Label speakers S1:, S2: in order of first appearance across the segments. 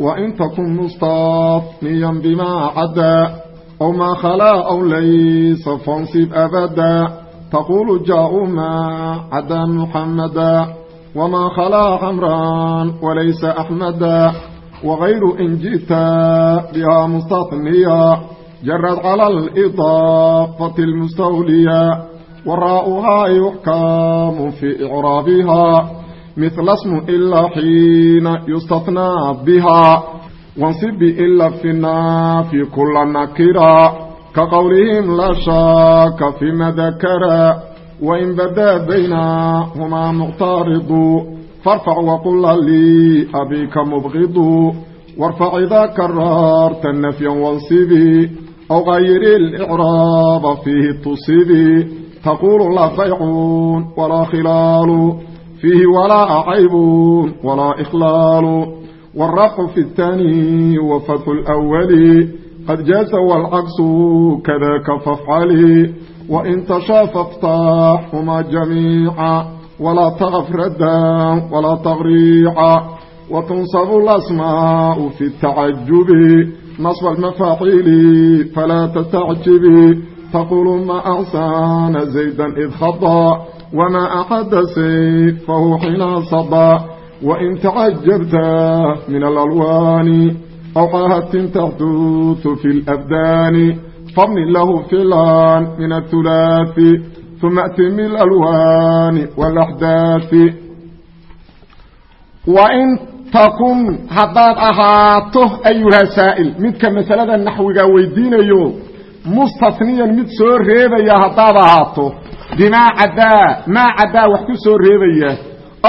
S1: وإن تكن مستثنيا بما عدا أو ما خلا أو ليس فانصب أبدا تقول جاءوا ما عدا محمدا وما خلا عمران وليس أحمدا وغير إن جئت بها مستثنيا جرت على الإضافة المستولية وراءها يحكم في إعرابها mila smu ilaa xiina yustathnaa biha wansibi ila finaafi kula nakira ka qowlihim laa shaaka fima dakara wain badaa baynahumaa muqtaaridu farfac waqulla lii abiika mubqidu warfac idaa karaarta nafya wansibi aw qayiri licraaba fiihi tusibi taquulu laa baycun walaa khilaalu فيه ولا عيب ولا إخلال والرفع في الثاني وفتح الأول قد جاز والعكس كذاك فافعله وإن تشاء فافتحهما جميعا ولا تغف ردا ولا تغريعا وتنصب الأسماء في التعجب نصب المفاعيل فلا تستعجب تقول ما أحسن زيدا إذ خطأ وما أحد سيفه حين صدى وإن تعجبت من الألوان أو عاهة تحدث في الأبدان فابن له فعلا من الثلاث ثم أتم الألوان والأحداث وإن تكن هداد أهاته أيها سائل متك مسألة النحو ويدين يوم مستثنيا مت سور ريبيا هداد أهاته bimaa cadaa maa cadaa wax ku soo reebaya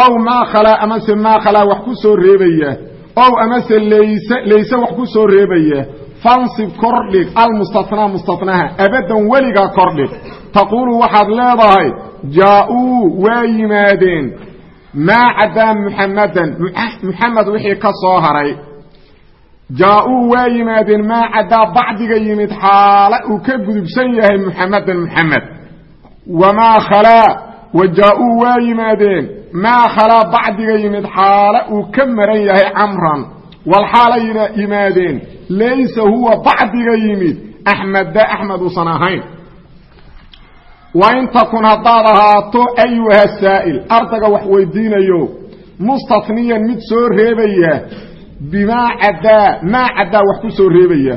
S1: ow maa khalaa amase maa khalaa wax ku soo reebaya ow amase layse layse wax ku soo reebaya fansib kordhig almustanaa mustanaha abadan weligaa kordhig taquulu waxaad leedahay jaa-uu waa yimaadeen maa cadaa muxamadan muxamed wixii ka soo haray jaa-uu waa yimaadeen maa cadaa bacdiga yimid xaala uu ka gudubsan yahay muxamadan muxamed wamaa khalaa wajaa-uu waa yimaadeen maa khalaa bacdiga yimid xaale uu ka maran yahay camran wal xaalay yimaadeen laysa huwa bacdiga yimid axmedda axmed uusan ahayn wain takun haddaad ahaato ayuha saa'il ardaga wax weydiinayo mustatniyan mid soo reebaya bimaa caddaa maa caddaa wax ku soo reebaya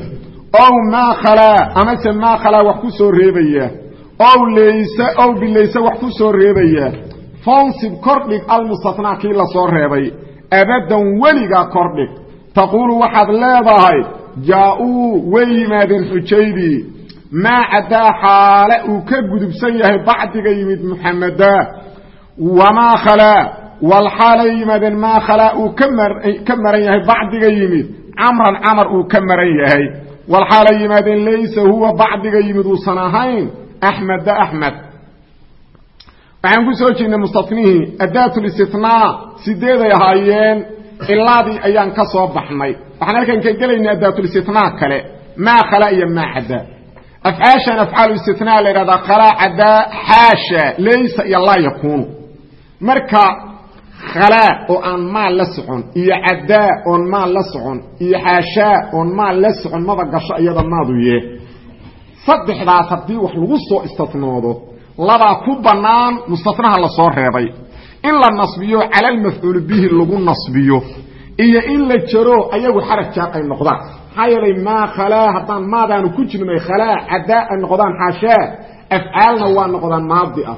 S1: ow maa khalaa amase maa khalaa wax ku soo reebaya ow leeyse ow bilayse wax ku soo reebaya. Fansib kordhig almustatnaa kii la soo reebay. Abadan weligaa kordhig. Taquulu waxaad leedahay jaa-uu way yimaadeen xujaydii. Maa caddaa xaale uu ka gudubsan yahay bacdiga yimid muxameda wamaa khalaa wal yimaadeen maa khalaa uu ka maran yahay bacdiga yimid. Camran camar uu ka maran yahay. Wal yimaadeen laysa huwa bacdiga yimid uusan ahayn axmeda axmed waxaan ku soo jeednay mustanihii adaat listinaa sideeday ahaayeen ilaadii ayaan ka soo baxnay waxaan halkan ka gelaynay adaatulistinaa kale maa khala iyo maa cadaa afcaashan afcaal istinaa la ydhahdaa khalaa cadaa xaasha laysa iyo laa yakuunu marka khalaa oo aan maal la socon iyo cadaa oon maal la socon iyo xaashaa oon maal la socon maba gasho iyada maadu saddexdaas haddii wax lagu soo istinoodo labaa ku bannaan mustanaha la soo reebay. In la nasbiyo cala almafcuul bihi lagu nasbiyo iyo in la jaro ayagu xaraf jaar ay noqdaan. Maxaa yeelay maa khalaa haddaan maadaanu ku jirnay khalaa caddaa ay noqdaan xaashaa afcaalna waa noqdaan maadi ah.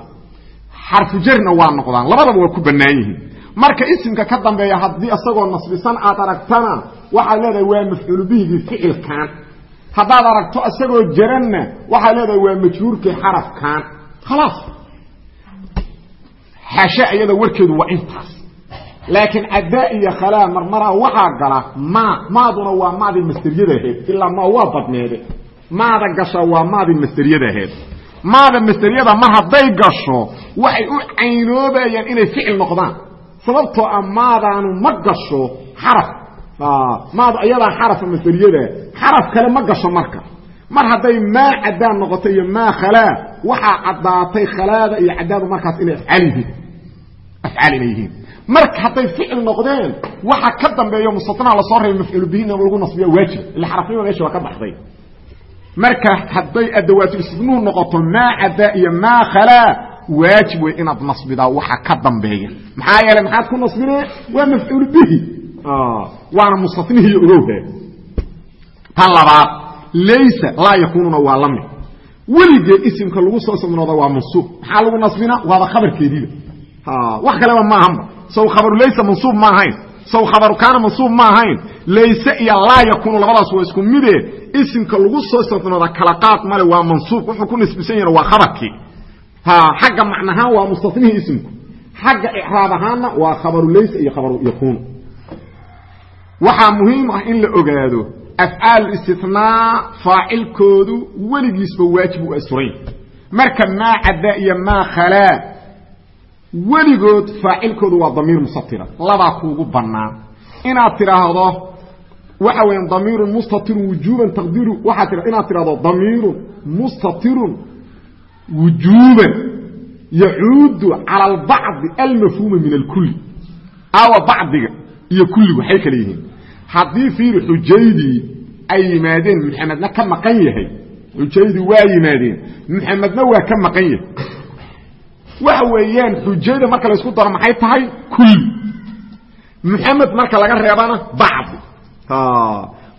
S1: Xarfu jarna waa noqdaan. Labadaba waa ku bannaan yihiin. Marka isimka ka dambeeya haddii isagoo nasbisan aad aragtana waxaad leedahay waa mafcuul bihigii ficilkan haddaad aragto isagoo jaranna waxaad leedahay waa majhuurkii xarafkan. Khalaas. Xaasha iyada warkeedu waa intaas. Laakiin caddaa iyo khalaa marmaraa waxaa gala ma maaduna waa maadii masteryada ahayd ilaa ma waa badneede. Maada gasha waa maadii masteryada ahayd. Maada masteryada mar hadday gasho waxay u caynoobayaan inay ficil noqdaan. Sababtoo ah maadaanu ma gasho xaraf maadu iyadaa xarafa masteriyada xaraf kale ma gasho marka. Mar hadday maa cadaan noqoto iyo maa khalaa waxaa caddaatay khalaada iyo cadaadu markaas inay afcaal yihiin. Afcaal inay yihiin. Marka hadday ficil noqdeen waxa ka dambeeyo mustatnaa la soo reebay mafcuulu bihina lagu nasbiya waajib. Ila xarafnima meesha waa ka baxday. Marka hadday adawaatulistifnuhu noqoto maa cadaa iyo maa khalaa waajib wey inaad nasbidaa waxa ka dambeeya. Maxaa yeelay maxaad ku nasbine? Waa mafcuul bihi waana mustatnihi ogowhe tan labaad laysa laa yakununa waa la mid weligeed isimka lagu soo sabnooda waa mansuub maxaa lagu nasbina waaba khabarkeediiba wax kaleba maahanba saw khabaru laysa mansuub ma ahayn saw khabaru kaana mansuub ma ahayn layse iyo laa yakunu labadaas waa isku mide isimka lagu soo sabnooda kala qaad male waa mansuub wuxuu ku nisbisan yahin waa khabarkii xagga macnahaan waa mustanihii isimku xagga icraab ahaanna waa khabaru laysa iyo khabaru yakunu waxaa muhiim ah in la ogaado afcaal istinaa faacilkoodu weligiisba waajib u asurayn. Marka maa cadda iyo maa khalaa weligood faacilkoodu waa damiir musatira labaa kuugu bannaan. Inaad tidhaahdo waxa weya damiirun mustatirun wujuuban taqdiru waxaad tia inaad tidhahdo damiirun mustatirun wujuuban yacuudu cala albacdi almafhuuma min alkulli. Awa bacdiga iyo kulligu waxay kale yihiin haddii fiiri xujaydii ay yimaadeen maxamedna ka maqan yahay. Xujaydii waa yimaadeen maxamedna waa ka maqan yahay. Waxa weeyaan xujayda marka laysku daro maxay tahay? Kulli maxamed marka laga reebana bacdi.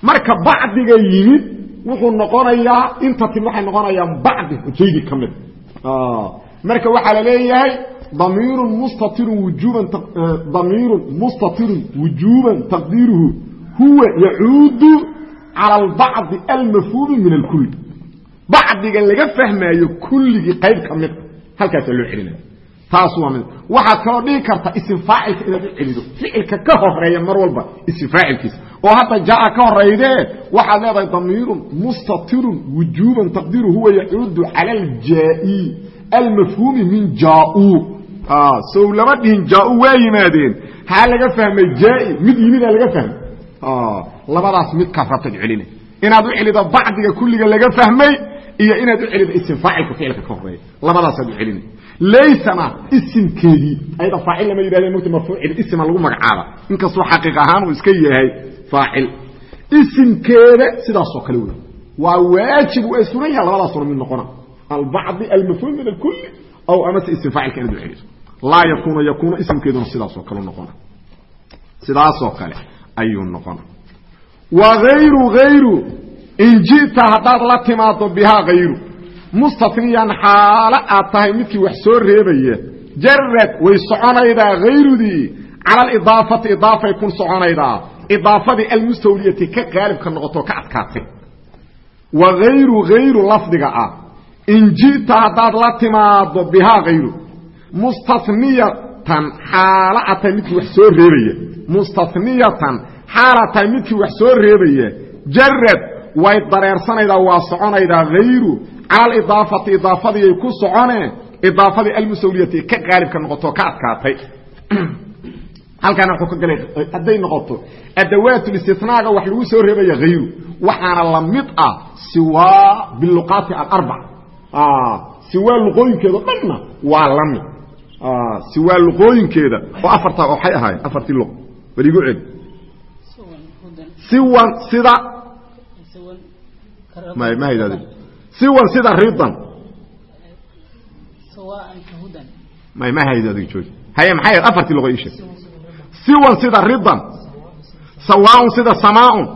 S1: Marka bacdiga yimid wuxuu noqonayaa inta tim waxay noqonayaan bacdi xujaydii ka mid. Marka waxaa la leeyahay damiirun mustatirun wujuban damiirun mustatirun wujuban taqdiiruhu huwa yacuudu cala albacdi almafhuumi min alkulli. Bacdiga laga fahmaayo kulligii qayb ka mida halkaasaa loo celinaya taas waa mid. Waxaad kaloo dhigi karta isim faacilka inaad u celido. Ficilka ka horreeya mar walba isim faacilkiisa. Oo hadda jaa ka horeydee waxaad leedahay damiirun mustatirun wujuban taqdiiruhu huwa yacuudu cala aljaai almafhuumi min jaau. Sow lama dhihin jaau waa yimaadeen. Haa laga fahmay jaai mid yimidaa laga fahmay labadaas midkaad rabtaad celina inaad u celido bacdiga kulliga laga fahmay iyo inaad u celido isim faacilka ficilka ka horreeya labadaasaad u celina laysana isimkeedii ayada faacil lama yidhahdeen mugta marfuucil isima lagu magacaaba. Inkastoo xaqiiq ahaan uu iska yahay faacil. Isimkeeda sidaasoo kale wey waa waajib u sugan yaha labadaasuna mid noqona. Albacdi almafhuum min alkulli aw amase isim faacilka inaad u celiso. Laa yakuuna yakuuna isimkeeduna sidaasoo kale noqona. Sidaasoo kale ayuu noqona wa hayru in ji'ta haddaad la timaado bihaa hayru mustatniyan xaalo aad tahay midkii wax soo reebaya jarad way soconaydaa hayrudii cala alidaafati idaafay kun soconaydaa. Idaafadii almustawliyati ka qaalibka noqoto ka adkaatay. Wa hayru hayru lafdiga ah. In ji'ta haddaad la timaado bihaa hayru mustaniyatan xaalo aad tahay midkii wax soo reebaya mustaniyatan xaalaad tahay wax soo reebaya jarad way dareersanaydaa waa soconaydaa hayru cala alidaafati idaafadiiay ku soconeen idaafadii almusawliyati ka qaalibka noqoto ka adkaatay. Halkaana wuxuu ka galay hadday noqoto adawaatulistinaaga wax lagu soo reebaya hayru waxaana la mid ah siwaa biluqaati alarbac siwaa luqooyinkeeda dhanna waa la mid siwaa luqooyinkeeda. Oo afarta waxay ahaayeen. Afartii luq. Bal igu celi siwan sida ma ma haydad siwan sida ridan may ma hayd adig jooj haye maxay ahayd afartii luqo ii sheeg. Siwan sida ridan sawaaun sida samaaun.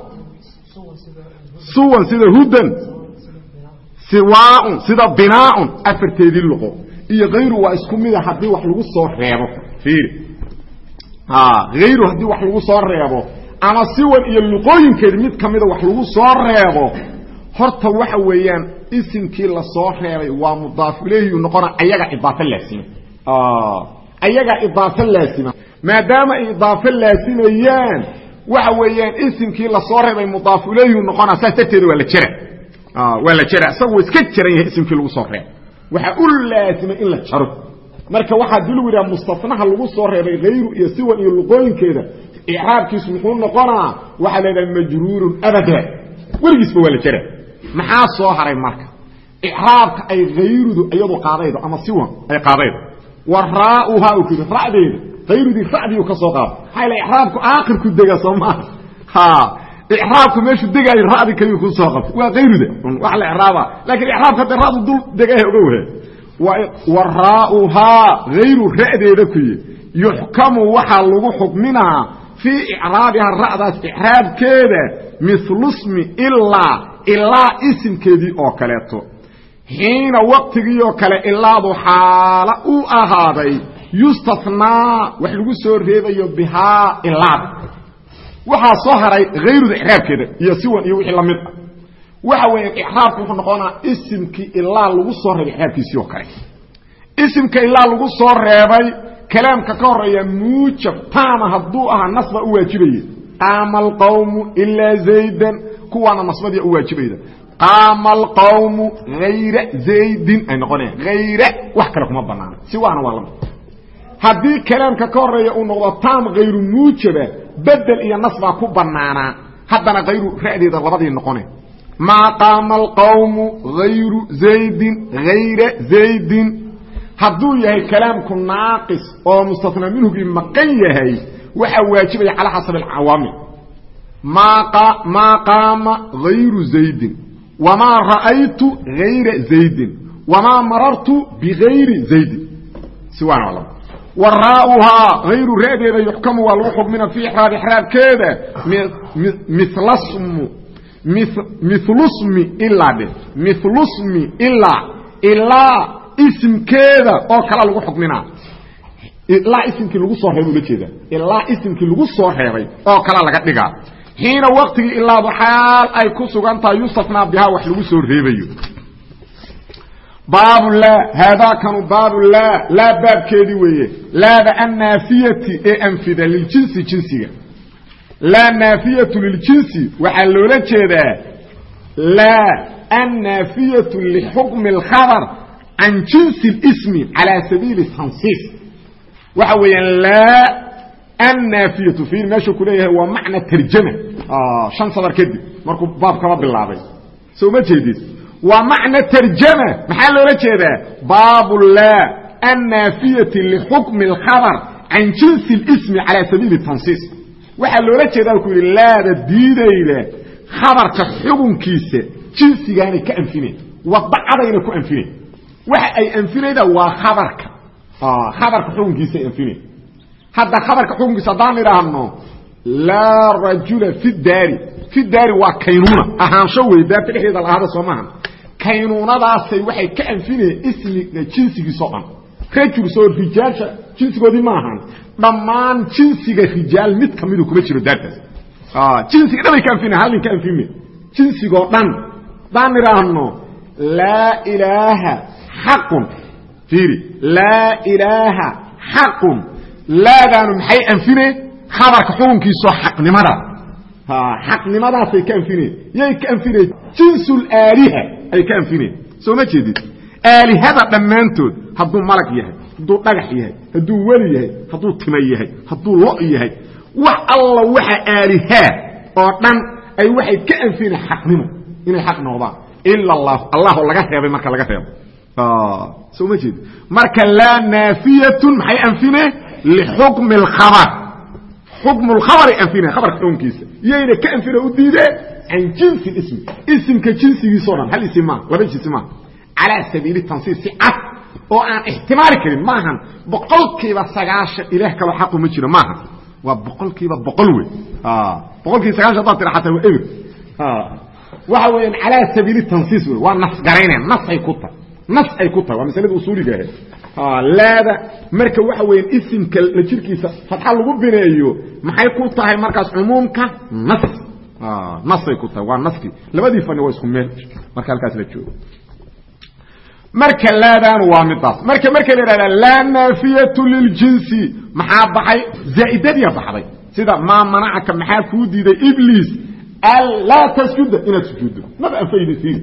S1: Suwan sida hudan. Siwaaun sida binaaun. Afarteedii luqo iyo hayru waa isku mida haddii wax lagu soo reebo. Hayru haddii wax lagu soo reebo ama siwan iyo luqooyinkeedi mid ka mida wax lagu soo reebo horta waxa weeyaan isimkii la soo reebay waa mudaaf ilayhi noqona ayaga idaafo laasima. Ayaga idaafo laasima. Maadaama ay idaafo laasimayaan waxa weeyaan isimkii la soo reebay mudaaf ilayhi noqona saas darteeda waa la jera waa la jera isagoo iska jaran yahay isimkii lagu soo reebay waxaa u laasimay in la jaro. Marka waxaa dii lagu yidhaha mustanaha lagu soo reebay hayru iyo siwan iyo luqooyinkeeda icraabkiisu muxuu noqonaa waxaa la yidhaha majruurun abada. Weligiisba waa la jera maxaa soo haray marka? Icraabka ay hayrudu iyadu qaadaydo ama siwan ay qaadaydo. Wa raauhaa u kudi ra'deeda hayrudii ra'diiu ka soo qaado. Maxaa ila icraabku aakhirku dega soo maaha ha icraabku meeshuu degaayo ra'di kaliyu ku soo qabtay. Waa hayruda wax la icraaba laakiin icraabka hadda ra'du dul degaah oga wahe wa raauhaa hayru ra'deeda kuye yuxkamu waxaa lagu xukminaa fii icraabiha ra'daas icraabkeeda milu smi ilaa ilaa isimkeedii oo kaleeto. Xiina waqtigiioo kale ilaadu xaala u ahaaday yustathnaa wax lagu soo reebayo bihaa ilaada waxaa soo haray hayruda icraabkeeda iyo siwan iyo wixii la mid ah. Waxa weeyaan icraabku wuxuu noqonaa isimkii ilaa lagu soo reebay icraabkiisii oo kale. Isimka ilaa lagu soo reebay kalaamka ka horreeya muujab taama hadduu ahaa nasba u waajibaye qaama alqawmu ilaa zaydan kuwaana nasbadii u waajibayda. Qaama alqawmu hayra zaydin ay noqonayaan. Hayra wax kale kuma banaana si waa la mid haddii kalaamka ka horreeya uu noqdo taam hayru muujaba bedel iyo nasbaa ku banaanaa haddana hayru ra'deeda labadii noqone. Maa qaama alqawmu hayru zaydin hayra zaydin. Hadduu yahay kalaamku naaqis oo mustathnaa minhugii maqan yahay waxaa waajibaya calaa xasabi alcawaamil maa qaama hayru zaydin. Wamaa ra'aytu hayra zaydin. Wamaa marartu bigayri zaydin waana laba wa raauhaa hayru ra'deeda yuxkamu waa lagu xukmina fii ixraab ixraabkeeda milasmu milusmi ilaa dhe milusmi ilaa ilaa isimkeeda oo kala lagu xukminaa ilaa isimkii lagu soo reebay ula jeeda. Ilaa isimkii lagu soo reebay oo kala laga dhigaa. Xiina waqtigii ilaadu xaal ay ku sugan tahay yustafnaa bihaa wax lagu soo reebayo baab haadakanu baabu laa laa baabkeedii weeye laada annaafiyati ee anfida liljinsi jinsiga. Laa naafiyatu liljinsi waxaa loola jeedaa laa annaafiyatu lixukmi اlkhabar can jinsi اlismi calaa sabiili tansiis waxa weeyaan laa annaafiyatu fiil meeshuu ku leeyahay waa macna tarjama. Ah, shan sadar kadib markuu baab kaba bilaabay. Soo ma jeedid waa macna tarjama. Maxaa loola jeedaa? Baabu laa annaafiyati lixukmi اlkhabar can jinsi اlismi calaa sabiili tansiis waxaa loola jeedaa ku yidhi laada diidayda khabarka xukunkiisa jinsigaanay ka anfinayn wadacadayna ku anfinayn waxa ay anfinayda waa kabarka khabarka xukunkiisa ay anfinayn hadda khabarka xukunkiisa haddaan idhaahno laa rajula fi daari. Fi daari waa kaynuna ahaansho wey daarta dhexdeeda la ahada soo maaha kaynuunadaasay waxay ka anfinayeen ismiga jinsigiisoo dhan. Rajul soo rijaasha jinsigoodii ma ahan. Dhammaan jinsiga rijaal mid kamidu kuma jiro daartaas jinsiga dhan ay ka anfina hal nin ka anfime jinsigoo dhan. Haddaan idhaahno laa ilaaha xaqun. Fiiri laa ilaaha xaqun. Laadaanu maxay anfine? Khabarka xukunkiisoo xaqnimada xaqnimadaasay ka anfineen. Yay ka anfineen. Jinsulaaliha ay ka anfineen. Soo ma jeedid aalihada dhammaantood hadduu malag yahay hadduu dhagax yahay hadduu weli yahay hadduu tima yahay hadduu lo yahay wax alla waxa aalihaa oo dhan ay waxay ka anfineen xaqnimo inay xaq noqdaan. Ila allah allahoo laga reebay marka laga reebo. Soo ma jeedid marka laa naafiyatun maxay anfineen? Lixukmi alkhabar xukmu lkhabari anfine khabarka xukunkiisa yayna ka anfine u diideen can jinsi ismi. Isimka jinsigiisao dhan hal isim maa laba jinsi maaha calaa sabiili tansiis si cad oo aan ixtimaali karin maahan boqolkiiba sagaashan ilaah kaloo xaqu ma jiro maaha. Waa boqolkiiba boqol wey boqolkiiba sagaashan hadaad tira xataa waa eber. Waxa weeyaan calaa sabiili tansiis wey waa nas garayneen nasay ku tahay nas ay ku tahay waa masalada usuuliga ahayd laada. Marka waxa weeyaan isimka la jirkiisa fatxa lagu bineeyo maxay ku tahay markaas cumuumka? Nas. Nasay ku tahay. Waa naskii labadii fani waa isku meel. Marka halkaas la joogo. Marka laadaanu waa midaas. Marka marka la yidhahda laa naafiyatu liljinsi maxaa baxay? Zaa'idadiya baxday. Sida maa manacaka. Maxaa kuu diiday? Ibliis. Anlaa tasjuda inaad sujuuddo maba anfaydisiin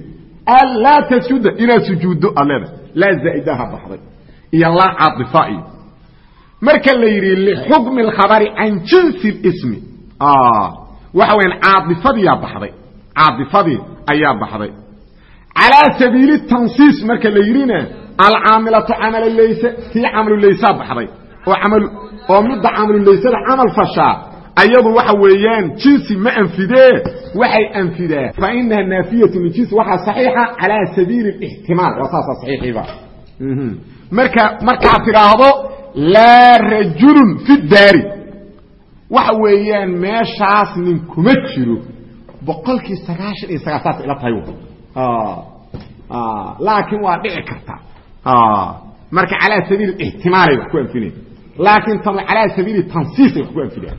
S1: anlaa tasjuda inaad sujuuddo aad leedahay. Laa zaa'idaha baxday iyo laa caaifa iyo marka la yidhi lixukmi اkhabari can jinsi اsmi waxa weyaan caaifadiyaa baxday caaifadii ayaa baxday calىa sabiili tansiis marka la yidhina alcaamilatu camalulayse tii camalulaysaa baxday oo midda camaluleysada camal fashaa ayadu waxa weeyaan jinsi ma anfidee waxay anfidaa fainaha naafiyatu min jinsi waxaa صaxiixa calىa sabiili اxtimaal waa saasa صaxiixiiba marka markaad tidhaahdo laa rajulun fi daari. Waxa weeyaan meeshaas nin kuma jiro. Boqolkii sagaashan iyo sagaal saas ila tahay laakiin waa dhici karta. Marka calaa sabiili ixtimaalay wax ku anfinaya laakiin calaa sabiili tansiisay wax ku anfinaya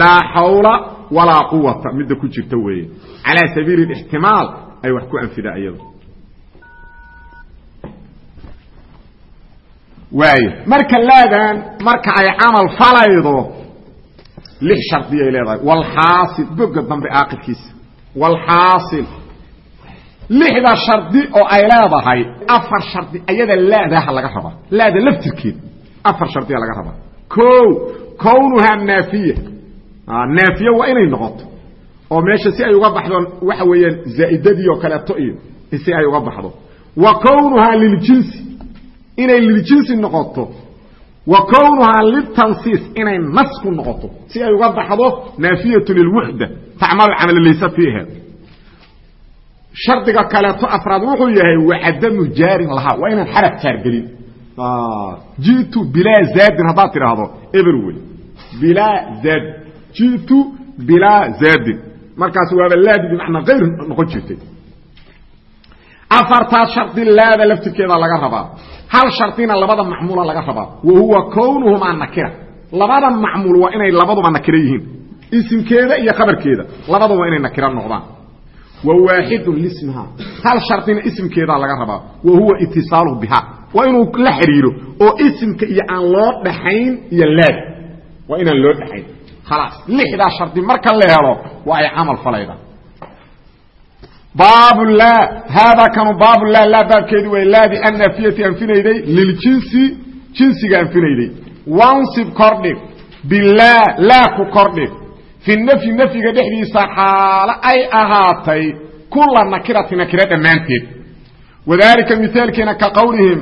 S1: laa xawla walaa quwata midda ku jirta weeye. Calaa sabiili ixtimaal ay wax ku anfidaa iyado waayo. Marka laadan marka ay camal falaydo lix shardiyay leedahay. Walxaasil boga dambe aakirkiisa walxaasil lixda shardi oo ay leedahay afar shardi ayada laadaha laga rabaa. Laada laftirkeed afar shardiya laga rabaa. O kownuhaa naafiya. Naafiye waa inay noqoto. Oo meesha si ay uga baxdo waxa weeyaan zaa'idadii oo kaleeto iyo si ay uga baxdo. Wa kownuhaa liljinsi inay liljinsi noqoto. Wa kownuhaa litansiis inay nas ku noqoto. Si ay uga baxdo naafiyatu lilwuxda tacmalu camalaleysa fiiha shardiga kaleeto afraad wuxuu yahay wacadamu jaarin lahaa. Waa inaan xaraf jaargelin jitu bilaa zaadin haddaad tidhaahdo eber wey bilaa zaad. Jitu bilaa zaadin. Markaas waaba laadi bimacnaa ayr noqon jirtay. Afartaas shardi laada laftirkeeda laga rabaa hal shardina labada macmuula laga rabaa. Wa huwa kownuhumaa nakira. Labada macmuul waa inay labaduba nakiro yihiin. Isimkeeda iyo khabarkeeda. Labaduba inay nakiro noqdaan. Wa waaxidun lismiha hal shardina isimkeedaa laga rabaa. Wa huwa itisaaluhu biha waa inuu la xidhiiro oo isimka iyo aan loo dhaxayn iyo laada waa inaan loo dhaxayn. Khalaas. Lixdaa shardi marka la helo waa ay camal falayda baab laa haadaa kanu baab laa laa baabkeedi way laadi annafiyati anfinayday liljinsi jinsiga anfinayday wansib kordhig bilaa laa ku kordhig. Fi nafyi nafyiga dhexdiisa xaalo ay ahaatay kula nakirati nakiro dhammaanteed. Wadaalika mithaalkeena ka qowlihim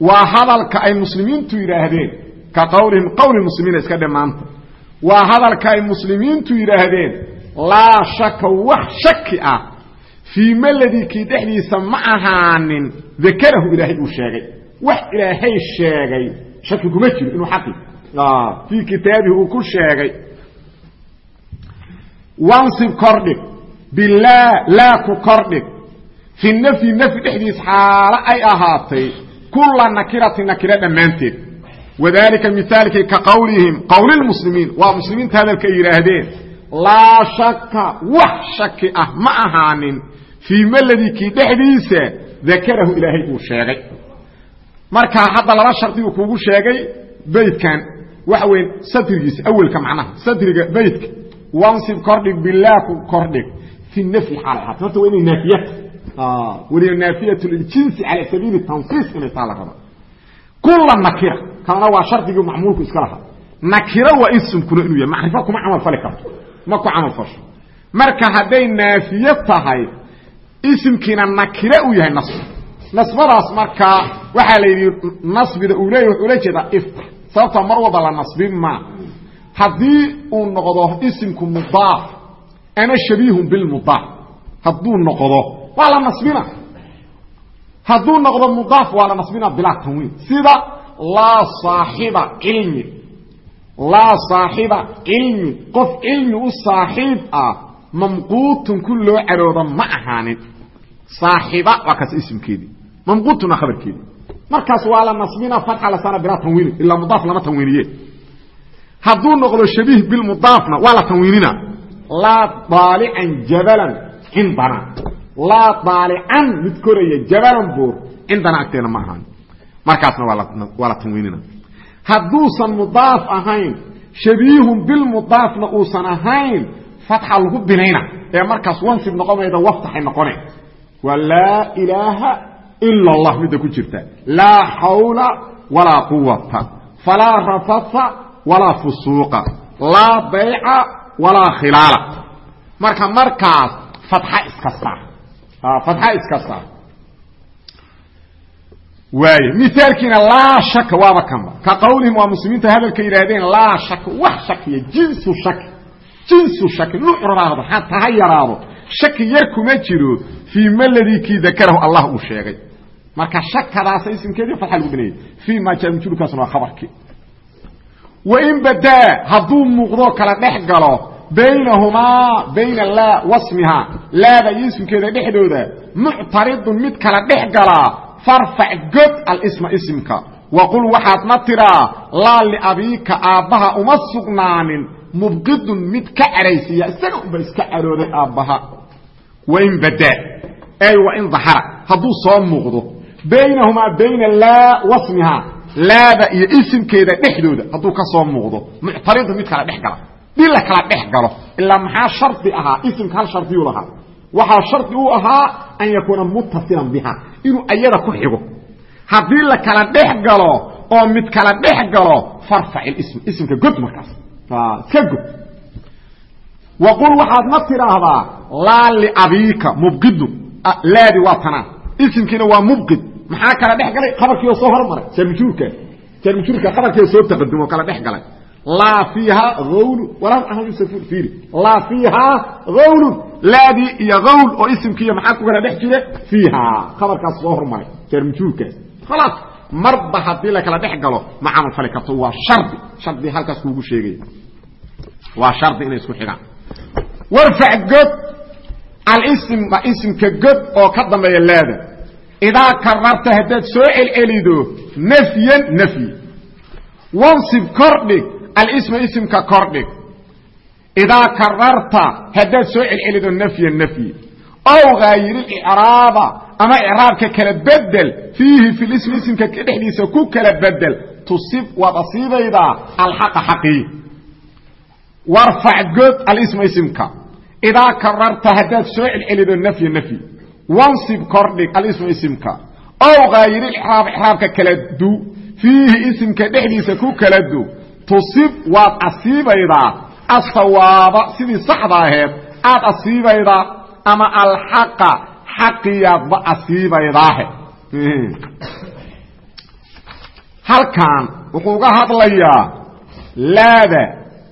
S1: waa hadalka ay muslimiintu yidhaahdeen. Ka qowlihim qowli muslimiina iska dhammaanta. Waa hadalka ay muslimiintu yidhaahdeen laa shaka wax fii maladii kii dhexdiisa ma ahaanin dakarahu ilaahay uu sheegay. Wax ilaahay sheegay. Shaki kuma jiro inuu xaqi. Fii kitaabihi uu ku sheegay. Wansib kordhig bilaa laa ku kordhig. Fi nafyi nafyi dhexdiis xaalo ay ahaatay. Kula nakirati nakiro dhammaanteed. Wadaalika mihaalkii ka qowlihim qowlilmuslimiin waa muslimiinta hadalka ay yidhaahdeen. Laa shaka wax shaki ah ma ahaanin fii maladii kii dhexdiisa dakarahu ilaahay uu sheegay. Markaa hadda laba shardi uu kuugu sheegay beydkan waxa weya sadrigiisa awelka macnaha sadriga beydka wansib kordhig bilaa ku kordhig fi nafyi xaalay ahaata horta waa inay naafiyata weliba naafiyat liljinsi cala sabiili tansiis inay taa la raba. Kula nakira kanana waa shardigii macmuulku iska lahaa. Nakiro waa isimkuna inuu yahay macrifo kuma camal fali karto ma ku camal fasho. Marka hadday naafiye tahay isimkiina nakire uu yahay nasb. Nasbadaas markaa waxaa la yidhi nasbida uu leeyahy wuxuu ula jeedaa iftax sababta mar walba la nasbin maa haddii uu noqdo isimku mudaaf ama shabiihun bilmudaaf hadduu noqdo waa la nasbina. Hadduu noqdo mudaaf waa la nasbina bilaa tanwiin. Sida laa saaxiba cilmi. Laa saaxiba cilmi. Qof cilmi u saaxiib ah mamquutun ku loo carooda ma ahaanin saaxiba waa kaas isimkeedii mamquutuna khabarkeedii markaas waa la nasbina fatxa lasana bilaa tanwiini ilaa mudaaf lama tanwiiniye. Hadduu noqdo shabiih bilmudaafna waa la tanwiinina. Laa daalican jabalan cindana laa daalican mid koraya jabalan buur cindana agteena ma ahaan markaasna waa la tanwiinina. Hadduusan mudaaf ahayn shabiihun bilmudaafna uusan ahayn fatxa lagu binayna. Ee markaas wansib noqon waa laa ilaaha ila allah midda ku jirta. Laa xawla walaa quwata falaa rafasa walaa fusuuqa. Laa bayca walaa khilaala. Marka markaas fatxa iska saar. Fatxa iska saar. Waay miaalkiina laa shaka waaba kanba ka qawlihim waa muslimiinta hadalka yidhaahdeen laa shaka wax shakiya jinsu shaki jinsu shaki nucraado xataa ha yaraado shaki yar kuma jiro fii ma ladii kii dakarahu allah uu sheegay. Marka shakadaasa isimkeedii fatxa lagu binayay fii ma jaamijurkaasna waa khabarkii wain badaa hadduu muuqdoo kala dhex galo baynahumaa bayna laa wasmihaa laada iyo isimkeeda dhexdooda muctaridun mid kala dhex galaa farfac god alisma isimka. Waqul waxaadna tiraa laa liabiika aabbaha uma sugnaanin mubqidun mid ka caraysiiya isaga unba iska carooday aabbaha wain badaa ay wain dahara hadduu soo muuqdo baynahumaa bayna laa wasmihaa laada iyo isimkeeda dhexdooda hadduu ka soo muuqdo muctaridun mid kala dhex gala dii la kala dhex galo ilaa maxaa shardi ahaa isimka hal shardiyuu lahaa? Waxaa shardi u ahaa an yakuuna muttasilan biha inuu ayada ku xigo. Haddii la kala dhex galo oo mid kala dhex galo farfac ilism isimka laa liabiika mubqidu laadi waa tanaa isimkiina waa mubqid maxaa kala dhex galay? Qabarkiioo soo hormaray. Jarmjuurka jarmjuurka qabarkiio soo taqadumo kala dhex galay. Laa fiiha awlu walaa i laa fiihaa awlun laadii iyo awl oo isimkiiyo maxaa ku kala dhex jira fiihaa. Khabarkaas soo hormaray. Jaarmujuurkaas khalaas. Marba haddii la kala dhex galo ma camal fali karto. Waa shardi. Shardi halkaas kuugu sheegaya waa shardi inay isku xigaan. Warfac god alism waa isimka god oo ka dambeeya laada idaa kararta haddaad soo celcelido nafyan nafyi. Wansib kordhig alisma isimka kordhig idaa kararta haddaad soo celcelido nafya nafyi. Ow haayiricraaba ama icraabka kala bedel fiihi fi lismi isimka dhexdiisa ku kala bedel tusib waad asiibaydaa alxaqa xaqii. Warfac god alisma isimka idaa kararta haddaad soo celcelido nafya nafyi wansib kordhig alisma isimka ow haayiricraab icraabka kala du fiihi isimka dhexdiisa ku kala du tusib waad asiibaydaa asawaaba sidii saxda aheed aad asiibaydaa ama alxaqa xaqiyaadba asiibaydaahe halkan wuxuu ga hadlayaa laada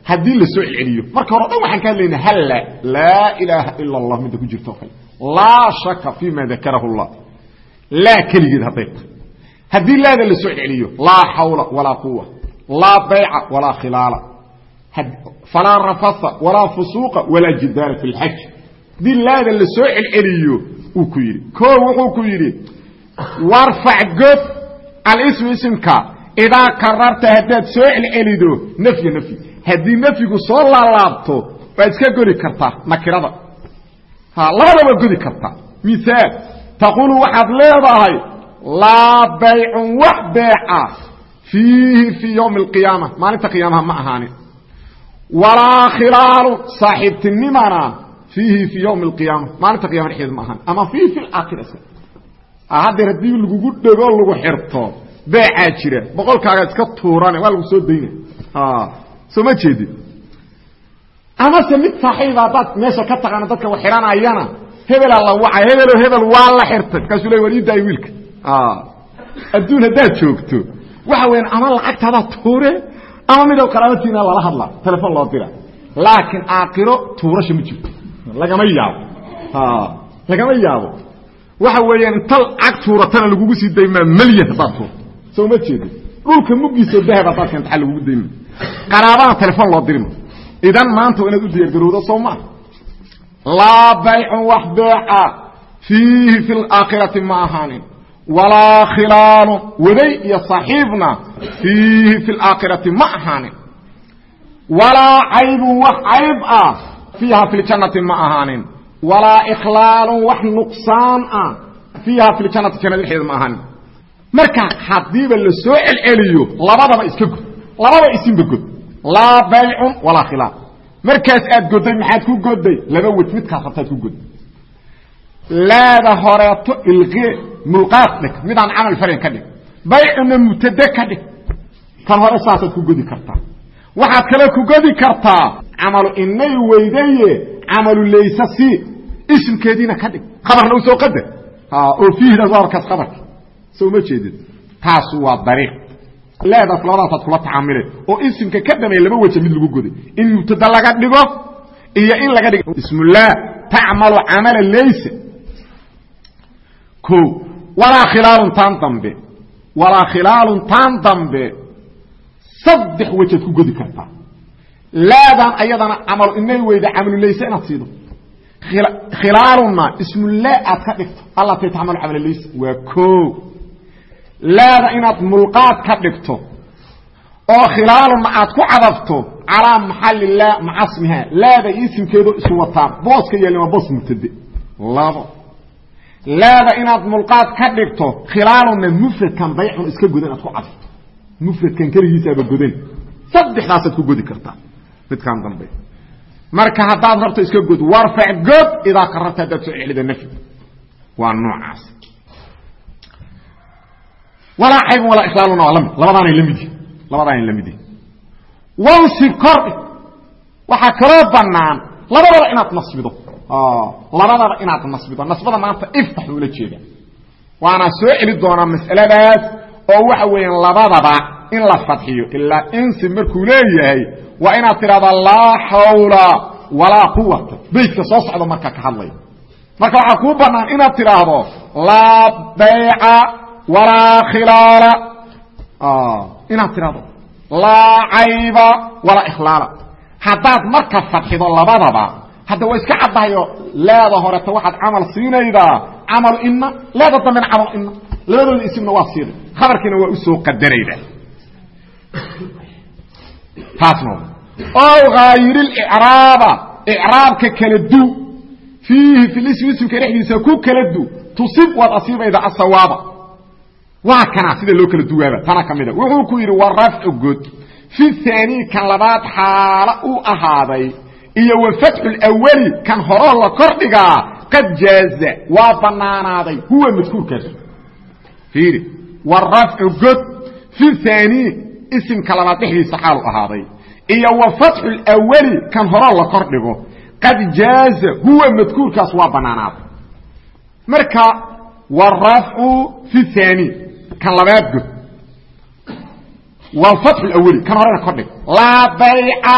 S1: haddii la soo celceliyo marka hore dhan waxaan ka hadlaynaa halla laa ilaaha ila allah midda ku jirto kale laa shaka fi ma dakarahu llah laa keligeed hadday haddii laada la soo celceliyo laa xawla walaa quwa laa bayca walaa khilaala falaa rafasa walaa fusuuqa walaa jidaala fi lxaj haddii laada la soo celceliyo uu ku yidhi. Koo wuxuu ku yidhi warfac god alismu isimka idaa kararta haddaad soo celcelido nafya nafyi haddii nafyigu soo laalaabto waad iska godi kartaa nakirada. Labadaba godi kartaa miaal taquulu waxaad leedahay laa baycun wax beeca fiihi fii ywmi alqiyaama maalinta qiyaamaha ma ahaanin walaa khilaalu saaxiibtinimana fiihi fii ywmi alqiyaama maalinta qiyama dhexdeeda ma ahaan ama fiihi fi laakhira haddeer haddii lagugu dhego lagu xirto beecaa jira. Boqolkaaga iska tuurane waa lagu soo dayna soo ma jeedid amase mid saaxiiba haddaad meesha ka taqaano dadka wa xihanayana hebelaa la wacay hebelo hebel waa la xirtay. Markaasuu le war ii daay wiilka. Adduun haddaad joogto. Waxa weyan ama lacagtaadaa tuure ama midow qaraabatiina lala hadla telefon loo dira. Laakiin aakiro tuurasha ma jirto. Lagama yaabo. Lagama yaabo. Waxa weeyaan inta lacag tuuratana lagugu sii daymaa melyan haddaad tuurto. Soo ma jeedin dhulka muggiisoo dahab haddaad keenta a lagugu dayma qaraabana telefon loo dirima idan maanta inaad u diyaargarowdo soo maa laa baycun wax beeca. Fiihi fi laakhirati ma ahaanin walaa khilaalu. Waday iyo saaxiibna fiihi fi laakhirati ma ahaanin walaa caybun wax cayb ah fiiha fi ljannati ma ahaanin walaa ikhlaalun wax nuqsaan ah fiiha fi ljannati jannada ma ahaanin marka haddiiba la soo celceliyo labadaba iska god labada isinba god laa baycun walaa khilaaf. Markaas aad goday maxaad ku goday? Laba wej midkaas rabtaad ku goday. Laada horeeto ilqee mulqaad dhig. Midaan camal falayn ka dhig. Baycuna mubtade ka dhig. Kan hore saasaad ku godi kartaa. Waxaad kale ku godi kartaa camalu inay weydaye camalu laysa si. Isimkeediina ka dhig. Khabarna u soo qadar oo fiihda warkaas khabarka. Soo ma jeedid taasu waa dariiq leedaas labadaasaad kula tacaamileen oo isimka ka dhameey laba weja mid lagu goday in mubtada laga dhigo iyo in laga dhigo. Ismullah tacmalu camala laysa. O walaa khilaalun taan dambe. Walaa khilaalun taan dambe. Saddex wejaad ku godi kartaa laadan ayadana camalu inay weyda camalulayse inaad siido. Khilaaluna ismullah aad ka dhigto. Allatay tacmalu camalulayse waa o laada inaad mulqaad ka dhigto oo khilaaluna aad ku cadafto calaa maxali la maca smiha laada isimkeedo isu wataan. Booska yeelin waa boos mubtade labo. Laada inaad mulqaad ka dhigto khilaaluna mufradkan baycun iska godan aad ku cadafto. Mufradkan keligiisaaba godan. Saddexdaasaad ku godi kartaa. Midkaan dambe. Marka haddaad rabto iska god warfac god idaa qararta haddaad soo celida nafyi waa noocaas walaa caybun walaa ikhlaaluna waa la mid labadaanay la yihiin labadaanay la yihiin wansib kordhi waxaa kaloo banaan labadaba inaad nasbido. Labadaba inaad nasbido. Nasbada maanta iftax ula jeeda waana soo celi doonaa mas'aladaas oo waxa weeyaan labadaba in la fadxiyo. Ilaa insib markuu leeyahay waa inaad tidhahdaa laa xawla walaa quwata beytka soo socda marka ka hadlaya marka waxaa kuu banaan inaad tidhaahdo laa bayca walaa khilaala inaad tidhahdo laa cayba walaa ikhlaala. Haddaad marka fadxido labadaba hadda waa iska caddahayo leeda horeta waxaad camal siinaydaa camalu ina leeda dambena camal ina labadooda isimna waa siiday khabarkiina waa u soo qadarayda taasna ow haayiricraaba icraabka kala du. Fiihi filismi ismka dhexdiisa ku kala du. Tusib waad asiibayda asawaaba waa kana sida loo kala duwaaba tana ka mida. Wuxuu ku yidhi waa rafcu god. Fi haani kan labaad xaalo u ahaaday iyo wa fatxu lwali kan horoo la kordhigaa qad jaaza waa banaanaaday huwa madkuurkaas fiiri warafcu god. Fi haani isimka labaad dhexdiisa xaalu ahaaday iyo wa fatxu lwali kan horoo la kordhigo qad jaaza huwa madkuurkaas waa banaanaaday marka warafcu fi haani kan labaad god waa fatxu lwali kan horena kordhig laa bayca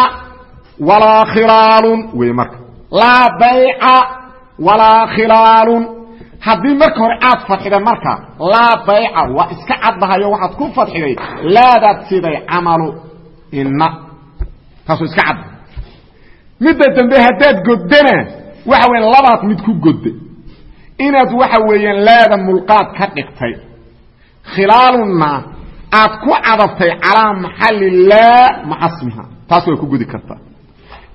S1: walaa khilaalun wey marka. Laa bayca walaa khilaalun. Haddii marka hore aad fadxida marka laa bayca waa iska caddahayo waxaad ku fadxiday laadaad siday camalu ina taasoo iska cadda midda dambe haddaad goddana waxa weya labaad mid ku godda inaad waxa weeyaan laada mulqaad ka dhigtay khilaalunna aad ku cadaftay calaa maxali laa maca smiha taas waa ku gudi kartaa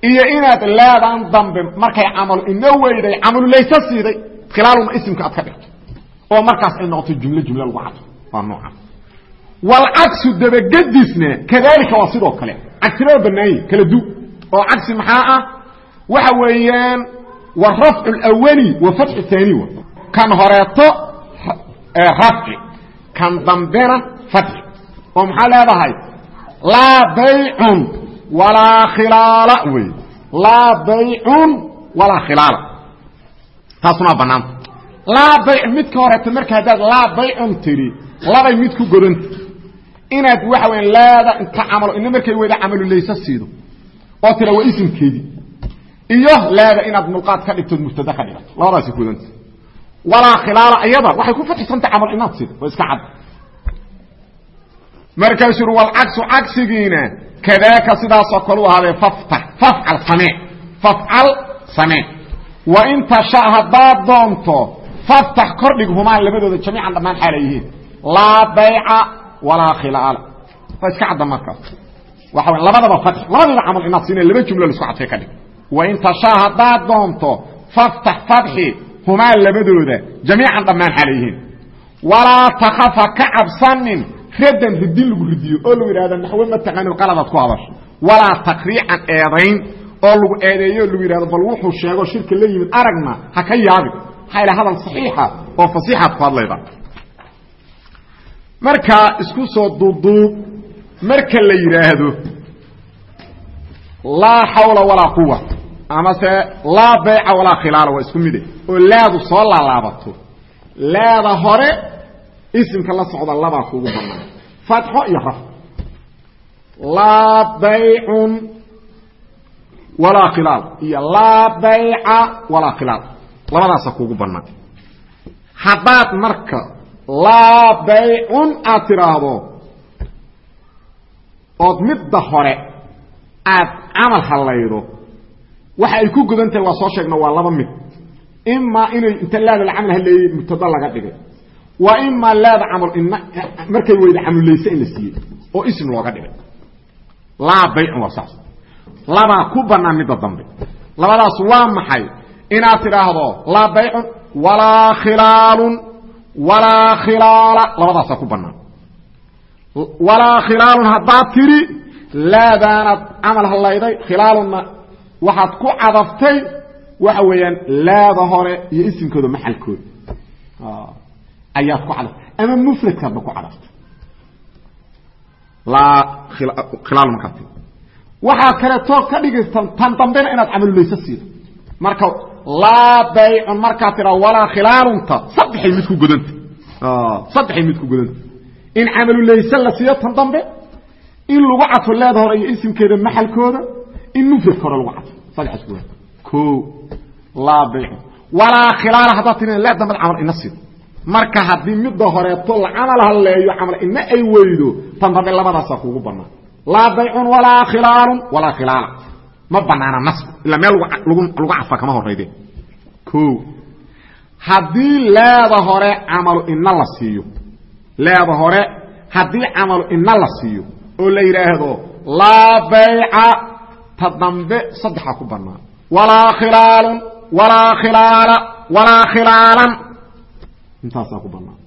S1: iyo inaad laadan dambe markay camalu ina weyday camalulaysa siiday khilaaluna isimka aad ka dhigto. Oo markaas ay noqoto jumle jumle lagu cadfo waa nooca walcagsu dabagediisna kadalika waa sidoo kale. Cagsinaba banaanye kala du. Oo cagsi maxaa ah? Waxa weeyaan wa rafcu lwali wa fatxu haani wa. Kan horeeto rafci kan dambena fatxi oo maxaa leedahay? Laa baycun walaa khilaala wey. Laa baycun walaa khilaala. Taasuna waa banaanta laa baycun midka horeeto marka haddaad laa baycun tidhi labay mid ku godanta inaad waxa weya laada inta camalo ina markay weyda camalulaysa siido. Oo tira waa isimkeedii iyo laada inaad mulqaad ka dhigtood mubtada ka dhigato labadaasi godanta walaa khilaala iyada waxay ku fatxisantah camal inaad siido waa iska cad. Markaasuu uri walcagsu cagsigiina kadaaka sidaasoo kale u ahaadee faftax fafcal samee fafcal samee wa in tasha haddaad doonto faftax kordhig humaan labadooda jamiican dhammaan xaalay yihiin. Laa bayca walaa khilaala. Waa iska cadda markaas. Waxa w labadaba fatx labadiiba camal inaad siina laba jumlo la isku cadfay ka dhig. Wa in tashaa haddaad doonto faftax fatxi humaa labadooda jamiican dhammaan xaalay yihiin. Walaa takafa ka cabsanin radan ridin lagu ridiyo oo lagu yidhahda naxwe ma taqaanid qaladaad ku hadasho walaa takriican eedayn oo lagu eedeeyo lagu yidhahdo bal wuxuu sheego shirka la yimid aragna ha ka yaabin maxaa ila hadal saxiixa oo fasiixaad ku hadlayda markaa isku soo duuduub marka la yidhaahdo laa xawla walaa quwa amase laa bayca walaa khilaala waa isku mide oo laadu soo laalaabato. Laada hore isimka la socda labaa kugu banaan. Fatxo iyo raf. Laa baycun walaa khilaal. Iyo laa bayca walaa khilaal. Labadaasa kugu banaan. Haddaad marka laa baycun aad tidhaahdo ood midda hore aad camal hallaydo waxa ay ku gudan tahay waa soo sheegna waa laba mid. Imaa inay inta laada la camal halleeyey mubtada laga dhigay. Wa imaa laada camal markay weyda camulayse in la siiyey oo ism looga dhigay. Laa baycun waa saas. Labaa ku bannaan midda dambe. Labadaas waa maxay? Inaad tidhaahdo laa baycun walaa khilaalun walaa khilaala. Labadaasaa ku bannaan. Walaa khilaalun haddaad tidhi laadaanaad camal hallayday khilaalunna waxaad ku cadaftay waxa weeyaan laada hore iyo isimkooda maxalkooda ayaad ku cadaftay ama mufradkaadba ku cadaftay laa khilaal markaa tii waxaa kaleetoo ka dhigaysa tan dambena inaad camalulayso siido marka laa baycun markaad tidhaa walaa khilaalunta saddexay mid ku godanta. Saddexay mid ku godanta. In camalulayse la siiyo tan dambe in lagu cadfo leeda hore iyo isimkeeda maxalkooda in mufradka hore lagu cadfo saddexaas ku o laa baycun walaa khilaala haddaad tii le dambed camal ina siido marka haddii midda horeeto la camal halleeyo camal ina ay weydo tan dambe labadaasaa kuugu banaan laa baycun walaa khilaalun walaa khilaala. Ma banaana nasb ilaa meel lagu cadfa kama horayde o haddii leeda hore camalu ina la siiyo leeda hore haddii camalu ina la siiyo oo la yidhaahdo laa bayca ta dambe saddexaa ku banaan walaa khilaalun walaa khilaala walaa khilaalan intaasaa ku banaan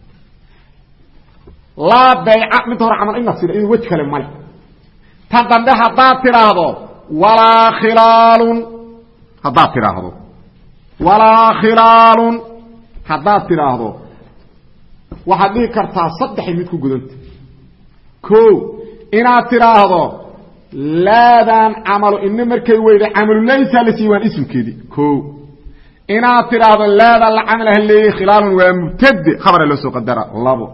S1: laa bayca midda hore camal ina siido iyado wej kale male ta dambe haddaad tidhaahdo walaa khilaalun haddaad tidhaahdo walaa khilaalun haddaad tidhaahdo waxaad dhihi kartaa saddexay mid ku gudanta o inaad tidhaahdo laadaan camalu ina markay weyda camalulaysaa la siiye waan isimkeedii o inaad tidhaahdo laadaan la camal halleeyey khilaalun waa mubtade khabara loo soo qadara. Labo.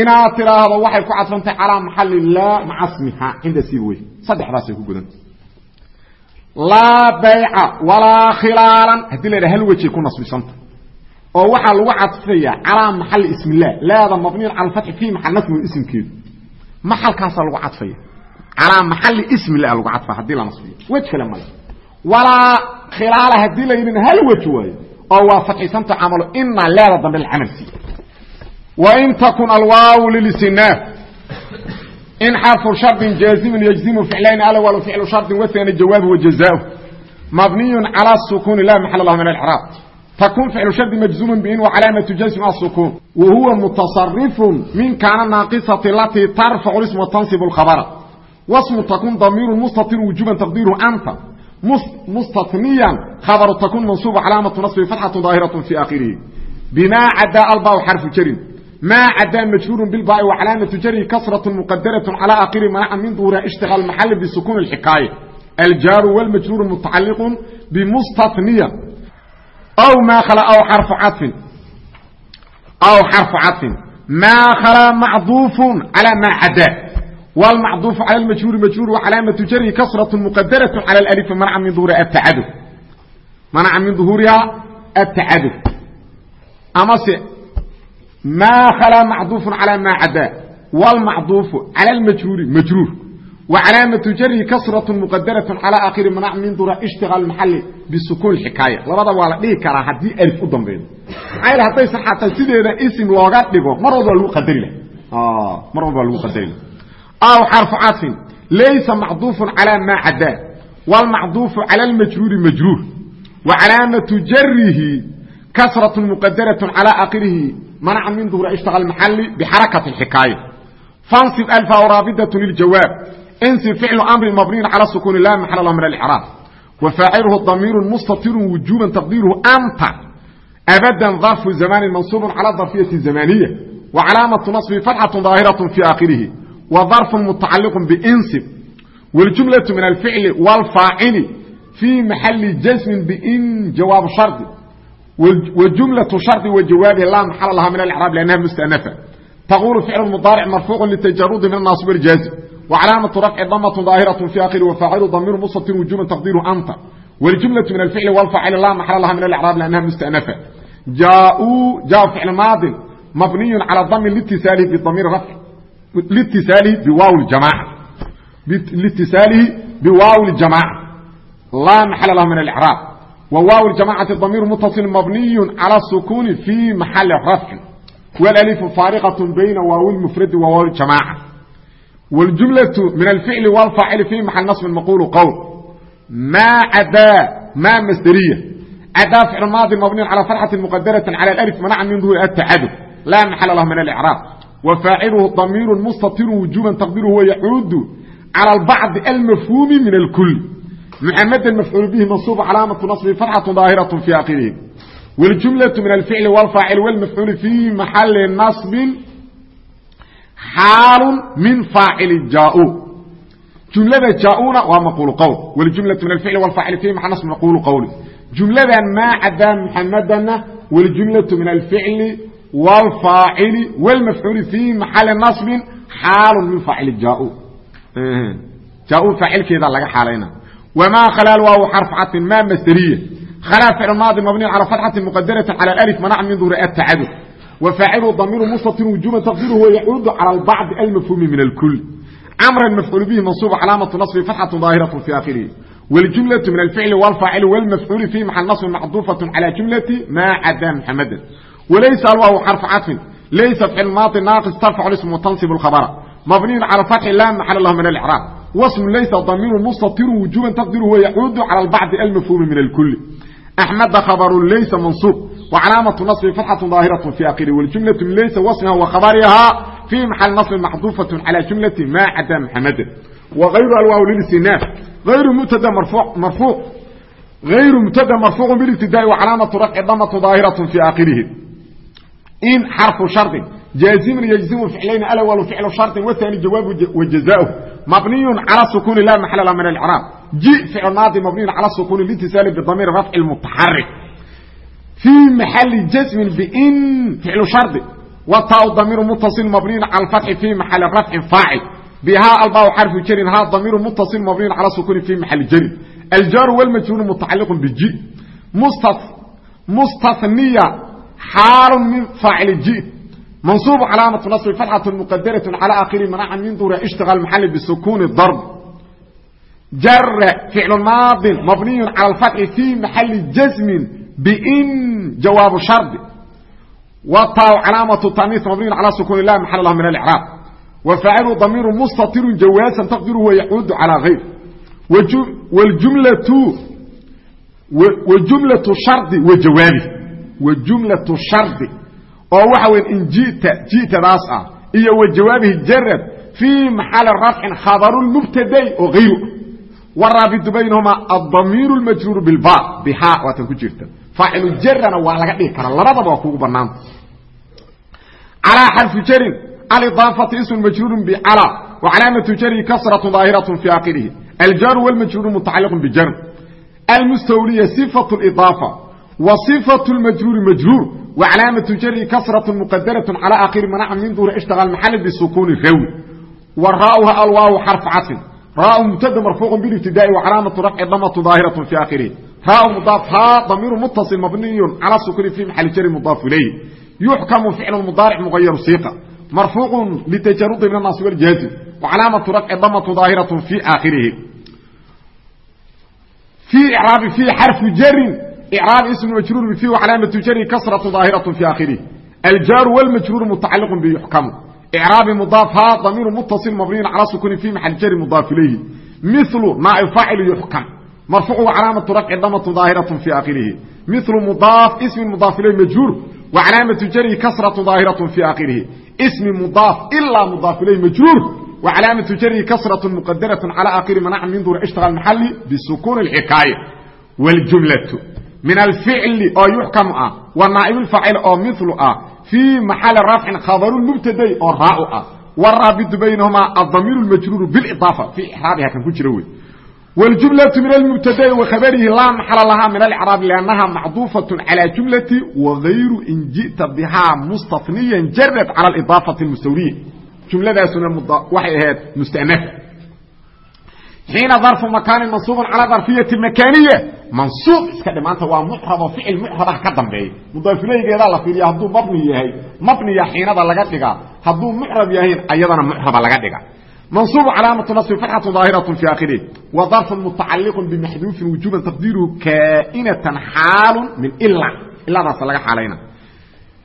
S1: Inaad tidhaahdo waxay ku cadfantahay calaa maxali laa maca smiha cinda sii wey saddexdaasay ku gudanta laa bayca walaa khilaalan. Haddii la yidhaha hal wejay ku nasbisanta oo waxaa lagu cadfaya calaa maxali ismilah laada mabniyan cala alfatxi fii maxal nasmi isimkeedu maxalkaasaa lagu cadfaya calaa maxali ismi la lagu cadfa haddii lama siiyo wej kale male. Walaa khilaala haddii la yidhin hal wej waayo oo waa fatxisanta camalo inaa leeda dambe lacamal siiye wain takun alwaaw lilistinaaf in xarfu shardin jaazimun yajzimu ficlayn alawal ficlu shardin wasani jawaabu wajazaau mabniyun cala sukuuni la maxal lahu min alcraaq tkun ficlu shardi majzuuman bin wacalaamatu jasm asukuun wa huwa mutasarifun min kaana naaqisati latii tarfacu ism watansibu khabra الخبر واسم تkun ضمير مستطر وجوبا تقديره أnت مستثنيا خبر تkun منصوب cلاaمة نصب فتحة ظاaهرة في آخره بmا عdا البا حرف jر mا عdا مجرور بالباء وcلاaمة jر كسرة مقدرة على آخر منع من ظهور اشتغل محل بسكون الحكاية الجار والمجرور متعلق بمستثنيا أو ما khلا أو حرف caطفi أو حرف caطفi mا khلا معضوف على mا عdا والمعضوف على المجهور مجهور وعلاaمة jر كسرة مقدرة على الألف منع من ظهور التعdد منع من ظهوuرها التعdد amase mا khلا معضوف على mا عdا والمعضوف على المجهور مجرور وcلاaمة jر كسرة مqdرة على akhر mنع min dura اشhتiغاaل محل بسكون حكاية labada waa la dhihi karaa haddii ألف u dambaydo maxaa hadday saxaata sideeda ism looga dhigo mar walba waa lagu qadari lah mar walba waa lagu qadari lah aw xarfu cadfin laysa macduufun calaa maa cadaa wlmacduufu cala almajruuri majruur. Wa calaamatu jarihi kasratu muqadarat calaa akhirihi manaca min duhuri ishtaqa maxali bixarakati xikaaya fansib alfa raabidatun liljawaab. Insib ficlu amrin mabniyin cala sukuuni laa maxala lah min alcraab wa faaciluhu damiirun mustatirun wujuban taqdiiruhu anta. Abadan darfu zamanin mansuubun cala darfiyati zamaniya wa calaamatu nasbihi fatxatu daahiratu fii akhirihi وظarfu mutacaliq binsib wاljumlaة min alficli wاlfaacili fii maxali jasmin bin jawaab shardi وجملة شرط وجوابه لا محل لها من الإعراب لأنها مستأنفة تقول فعل مضارع مرفوع للتجرد من الناصب الجازم وعلامة رفع ضمة ظاهرة في آخر وفاعل ضمير مستتر وجوبا تقديره أنت والجملة من الفعل والفاعل لا محل لها من الإعراب لأنها مستأنفة جاءوا جاء فعل ماض مبني على الضم لاتصاله بضمير رفع لاتصاله بواو الجماعة لاتصاله بواو الجماعة لا محل لها من الإعراب وواو الجماعة ضمير متصل مبني على السكون في محل رفع والألف فارقة بين واو المفرد وواو الجماعة والجملة من الفعل والفاعل في محل نصب المقول قول ما عدا ما مصدرية عدا فعل ماضي مبني على فرحة مقدرة على الألف منع من ظهور التعدد لا محل له من الإعراب وفاعله ضمير مستطر وجوبا تقديره ويعود على البعض المفهوم من الكل محمد المفعول به منصوب علامة نصب فتحة ظاهرة في آخره والجملة من الفعل والفاعل والمفعول في محل نصب حال من فاعل جاءوا جملة جاءونا ومقول قول والجملة من الفعل والفاعل في محل نصب مقول قول جملة ما عدا محمدنا والجملة من الفعل والفاعل والمفعول في محل نصب حال من فاعل جاءوا جاءوا فاعل كذا لغا حالينا وما خلال واو حرف عطف ما مسترية خلا فعل ماضي مبني على فتحة مقدرة على الألف منع من ظهور التعدد وفاعله ضمير مستتر وجوبا تقديره ويعود على البعض المفهوم من الكل أمر المفعول به منصوب علامة نصب فتحة ظاهرة في آخره والجملة من الفعل والفاعل والمفعول فيه مع النصب معطوفة على جملة ما عدا محمدا وليس الواو حرف عطف ليس فعل ماضي ناقص ترفع الاسم وتنصب الخبر مبني على فتح لا محل له من الإعراب واسم ليس ضمير مستطر وجوبا تقديره ويعود على البعض المفهوم من الكل أحمد خبر ليس منصوب وعلامة نصب فتحة ظاهرة في آخره والجملة ليس واسمها وخبرها في محل نصب محذوفة على جملة ما عدا محمد وغير الواو للاستئناف غير مبتدا مرفوع مرفوع غير مبتدا مرفوع بالابتداء وعلامة رفع ضمة ظاهرة في آخره إن حرف شرط جازم يجزم فعلين الأول فعل شرط والثاني جواب وجزاؤه مبني على السكون لا محل له من الإعراب جيء فعل ماضي مبني على السكون الاتصال بضمير رفع المتحرك في محل جزم بإن فعل شرط والتاء ضمير متصل مبني على الفتح في محل رفع فاعل بها الباء حرف جر ها ضمير متصل مبني على السكون في محل جر الجار والمجرور متعلق بالجيء مستث مستثنية حال من فاعل جيء منصوب علامة نصب فتحة مقدرة على آخر منع من دور اشتغل محل بسكون الضرب جر فعل ماض مبني على الفتح في محل جزم بإن جواب شرط والطاء علامة التانيث مبني على سكون الله محل الله من الإعراب وفاعل ضمير مستتر جوازا تقدره ويعود على غير والجملة وجملة شرط وجوابه وجملة شرط oo waxa weyn in ji'ta ji'tadaas ah iyo wa jawaabihi jarad fii maxali rafcin khabaru lmubtadai oo hayru waraabitu baynahuma adamiiru lmajruuru bilba bihaa waatan ku jirta faacilu jarana waa laga dhigi karaa labadaba waa kugu banaanta calaa xarfu jarin alidaafati ismu majruurun bicala wa calaamatu jari kasratu daahiratu fi aakhirihi aljaaru walmajruuru mutacaliqun bijarn almustawliya sifatu lidaafa wa sifatu lmajruuri majruur وعلامة جر كسرة مقدرة على آخر منع من دور اشتغل محل بسكون الروي والراءها الواو حرف عطف راء مبتدا مرفوع بالابتداء وعلامة رفع ضمة ظاهرة في آخره راء مضاف ها ضمير متصل مبني على السكون في محل جر مضاف إليه يحكم فعل المضارع مغير صيغة مرفوع لتجرد من الناصب والجازم وعلامة رفع ضمة ظاهرة في آخره في إعراب في حرف جر إعراب اسم مجرور فيه وعلامة جره كسرة ظاهرة في آخره الجار والمجرور متعلق به يحكم إعراب مضافها ضمير متصل مبني على سكون في محل جر مضاف إليه مثل نائب فاعل يحكم مرفوع وعلامة رفع ضمة ظاهرة في آخره milu mudaaf ismi mudaaf ilay majhuur wa calaamatu jarhi kasratu daahiratu fii akhirihi ismi mudaaf ilaa mudaaf ilay majhuur wa calaamatu jarhi kasratu muqadaratu cala akhiri manaca min duuri ishtaqa maxali bisukuuni اlxikaaya wاljumlatu min alficli oo yuxkamu ah wa naa'ib faacil oo milu ah fii maxali rafcin khabaru mubtaday oo raau ah waraabitu baynahumaa adamiir majruuru biidaafa fii ixraabiha kan ku jira wey wاljumlaةu min almubtada'i wakhabarihi laa maxala lahaa min alcraab lannaha macduufaة calى jumlati wagayru in ji'ta bihaa mustaniyan jarad calى idaafati mustawriya jumladaasuna waxay ahayd mustanafa xiina darfu makaanin mansuubun calaa darfiyati makaaniya mansuub iska dhimaanta waa mucrabo ficil mucrabah ka dambeeya mudaafilaygeedaa la fiiriya hadduu mabni yahay mabniya xiinada laga dhigaa hadduu mucrab yahayn ayadana mucraba laga dhiga mansuub calaamatu nasbi farxatu daahiratu fi aakhirih wa darfun mutacaliqun bimaxduufin wujuuban taqdiiruhu kaa'inatan xaalun min ila ilaadaasa laga xaalayna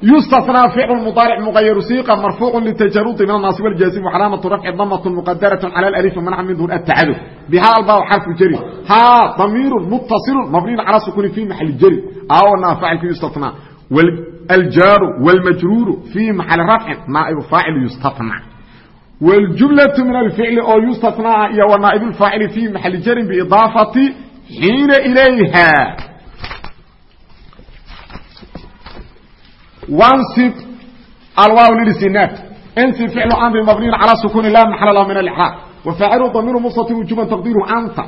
S1: يsتثنى فعل مضارع مغير سيقة مرفوع لتجرد من الناصب والجازم وعلامة رفع ضمة مقدرة على الألف ومنع من dون التعدد بها الباء حرف جري ها ضمير متصل مبني على سكون في محل جري أو نافعل في يستثنى والجار والمجرور في محل رفع نائب فاعل يستثنى والجملة من الفعل oo يsتثناa iyo ونائب الفاaعل في محل jر بإضاaفة حيiن إليها wansib alwaaw lilisinaad nsi ficlu amrin mabniyin calaa sukuuni laa maxala lahu min alcraaq wafaacilu damiru mufsatin wujuban taqdiiru anta.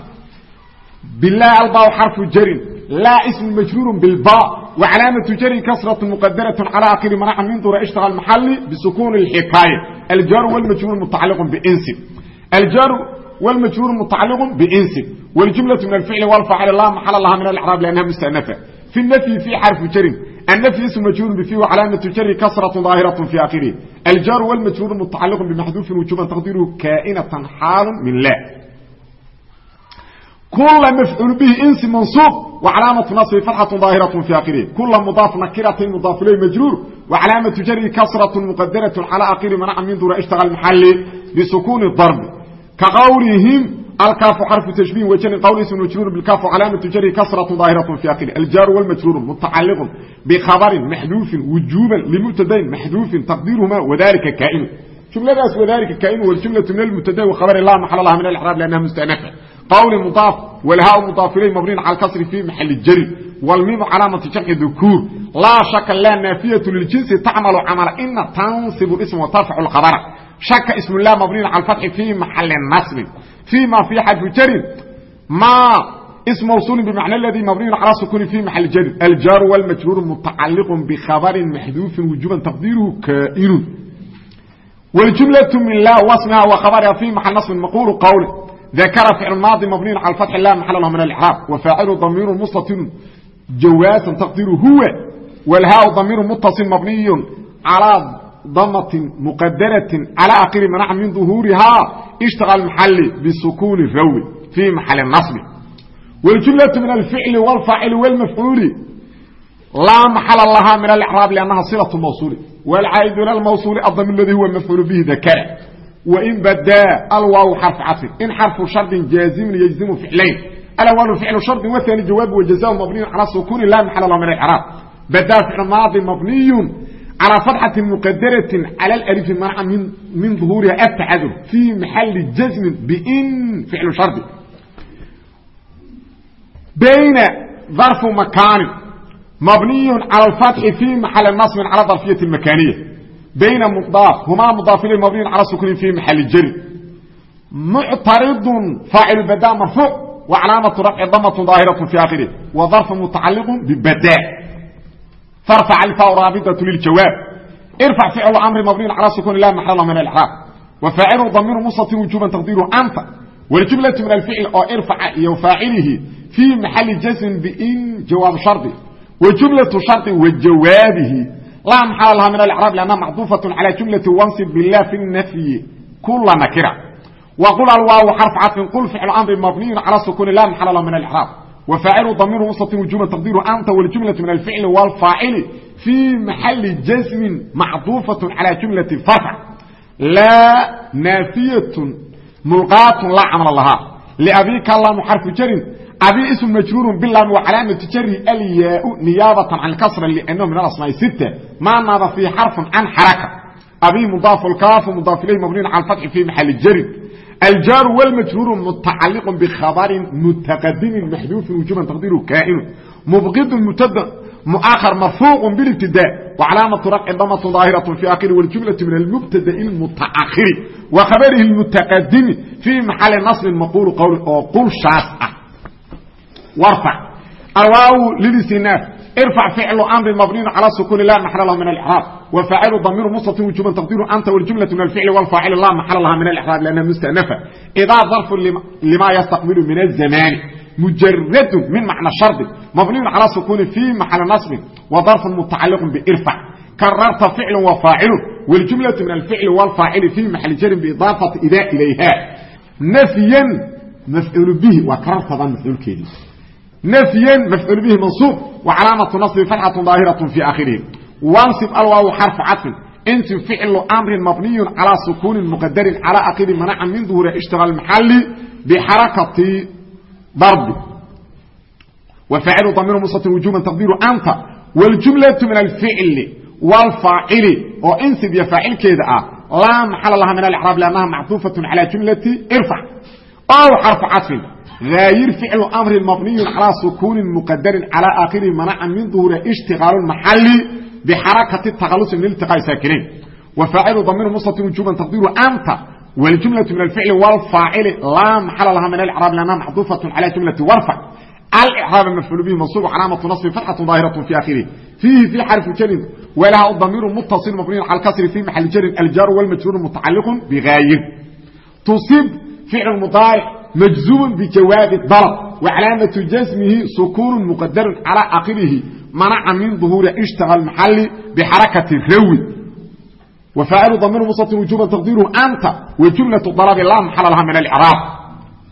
S1: Bilaa albaa xarfu jarin. Laa ismu majruurun bilba wa calaamatu jari kasratu muqadarat calaa akiri manaca min dura ishtaha maxali bisukuni lxikaaya aljaaru wlmajruur mutacaliqun binsib aljaaru wlmajruur mutacaliqun binsib waljumlatu min alficli walfaacili laa maxala laha min alcraab liannaha mustanafa. Fi nafyi fi xarfu jarin. النفي اسم مجرور بفيه وعلامة جر كسرة ظاهرة في آخره الجار والمجرور متعلق بمحذوف وجوبا تقديره كائنة حال من لا كل مفعول به انس منصوب وعلامة نصب فتحة ظاهرة في آخره كل مضاف نكرة مضاف إليه مجرور وعلامة جره كسرة مقدرة على آخر منع من دور اشتغل محل بسكون الضرب كقولهم alkaafu xarfu tashbihin wejani qawliisu majruuru bilkaafu calaamatu jari kasratu daahiratu fi akiri aljaaru walmajruuru mutacaliqun bikhabarin maxduufin wujuuban limubtadain maxduufin taqdiiruhuma wadalika kaa'inu jumladaas wadalika kaa'inu waljumlatu min almubtadain wakhabari laa maxala laha min alixraab liannaha mustanafa qawli mudaaf walhaa mudaaf ilayh mabniin cala alkasri fi maxali jari walmiimu calaamati jarxi dukuur laa shaka laa naafiyatu liljinsi tacmalu camala ina tansibu isma watarfacu lkhabara shaka ismu laa mabniin cala alfatxi fi maxali nasbin النصب فيما في حرف جر ما اسم موصول بمعنى الذي مبني على سكون في محل جر الجار والمجرور متعلق بخبر محذوف وجوبا تقديره كائن والجملة من لا واسمها وخبرها في محل نصب مقول قوله ذكر فعل ماضي مبني على الفتح لا محل له من الإعراب وفاعل ضمير مستتر جوازا تقديره هو والهاء ضمير متصل مبني على ضمة مقدرة على آخر منع من ظهورها اشتغل محل بسكون الروي في محل النصب والجملة من الفعل والفاعل والمفعول لا محل لها من الإعراب لأنها صلة موصول والعائد إلى الموصول الضمير الذي هو مفعول به ذكر وإن بدا الواو حرف عطف إن حرف شرط جازم يجزم فعلين الأول فعل شرط والثاني جواب وجزاء مبني على السكون لا محل له من الإعراب بدا فعل ماضي مبني على فتحة مقدرة على الألف منع من من ظهورها التعذر في محل جزم بإن فعل شرط بين ظرف مكان مبني على الفتح في محل النصب على ظرفية المكانية بين مضاف هما مضاف اليه مبني على سكون في محل الجر معترض فاعل بداء مرفوع وعلامة رفع ضمة ظاهرة في آخره وظرف متعلق ببداء فارفع الفاء رابطة للجواب ارفع فعل أمر مبني على سكون لا محل من الإعراب وفاعل ضمير مستتر وجوبا تقديره أنت والجملة من الفعل أو ارفع وفاعله في محل جزم بإن جواب شرط وجملة شرط وجوابه لا محل لها من الإعراب لأنها معطوفة على جملة وانصب بالله في النفي كل نكرة وقل الواو حرف عطف قل فعل أمر مبني على سكون لا محل له من الإعراب وفاعل ضمير وسط وجوبا تقديره أنت والجملة من الفعل والفاعل في محل جزم معطوفة على جملة فتح لا نافية ملقاة لا عمل لها لأبيك الله حرف جر abi ism majruur bilam wa calaamatu jari alyaa niyaabatan can kasra liannahu min alasmaa sita maa naaba fii xarfun can xaraka abi mudaaf lkaafu mudaaf ilayh mabniin cala alfatxi fi maxali jarin aljaaru wlmajruuru mutacaliq bkhabarin mutaqadimin maxduufin wujuban taqdiru kaa'inu mubqidun mubtada muahar marfuuq bilibtida wacalaamatu rafci damatun daahiraة fi akhiri wاljumlaةu min almubtada'i اlmutaahiri wa khabarihi اlmutaqadimi fii maxali nasbin maquulu qowli oo qulshaas ah warfac alwaaw lilistinaaf irfac ficlu amri mabniyu calى sukuni la maxala lahu min alcraab wafaacilu damiru mustatin wujuban taqdiru anta wاljumlaةu min alficli wاlfaacili la maxala laha min alcraab lannaha mustanafa idaa darfu lima yastaqbilu min الzamaani mujarad min macna shardi mabniyu calى sukuni fi maxali naصbin wa darfu mutacaliqu birfac kararta ficlu wa faacilu wاljumlaةu min alficli wاlfaacili fi maxali jarin biidaafati ida ilayha nafyan mafcuul bihi waa karartadan mafcuulkeedii nfya mafcuul bihi mansuub wcalaamaةu naصbi fatxaة daahiraة fi akhirihi wansib alwaaw xarfu caطfin inti ficlu amrin mabniyu calى sukuuni mqadarin calى akiri manaca min duhuri ishtiغal maxali bxarakati darbi wfaacilu damiru mustatir wujuban taqdiru anta wاljumlaةu min alficli wاlfaacili oo insib iyo faacilkeeda ah laa maxala laha min alcraab lannaha macطuufaة calى jumlati irfac ow xarfu caطfin aayir ficlu mri mabniyu calى sukuuni mqadari calى akhirihi manaca min duhuri ishtiqaalu maxali bxarakati takalusi min iltiqaa saakinayn wafaacilu damiru mustatir wujuban taqdiru anta wاljumlaةu min alficli wاlfaacili laa maxala laha min alcraab lannaha maxduufaة calى jumlati warfac alcraab mafcuul bihi mansuub calaamatu naصbi fatxaة daahiraة fi akhirihi fiihi fi xarfi jarin walaha damiru mutaصil mabniyu calى kasri fi maxali jarin aljaaru wاlmajruur mutacaliq bgaayin tusib ficl mudaaric majzuuman bijawaabi darb wacalaamatu jasmihi sukuunu muqadarun calaa caqibihi manaca min duhuuri ishtaha maxali bixarakati rawi. Wafaacilu damiru musati wujuban taqdiiruhu anta wa jumlatu dalabi laa maxala laha min alcraab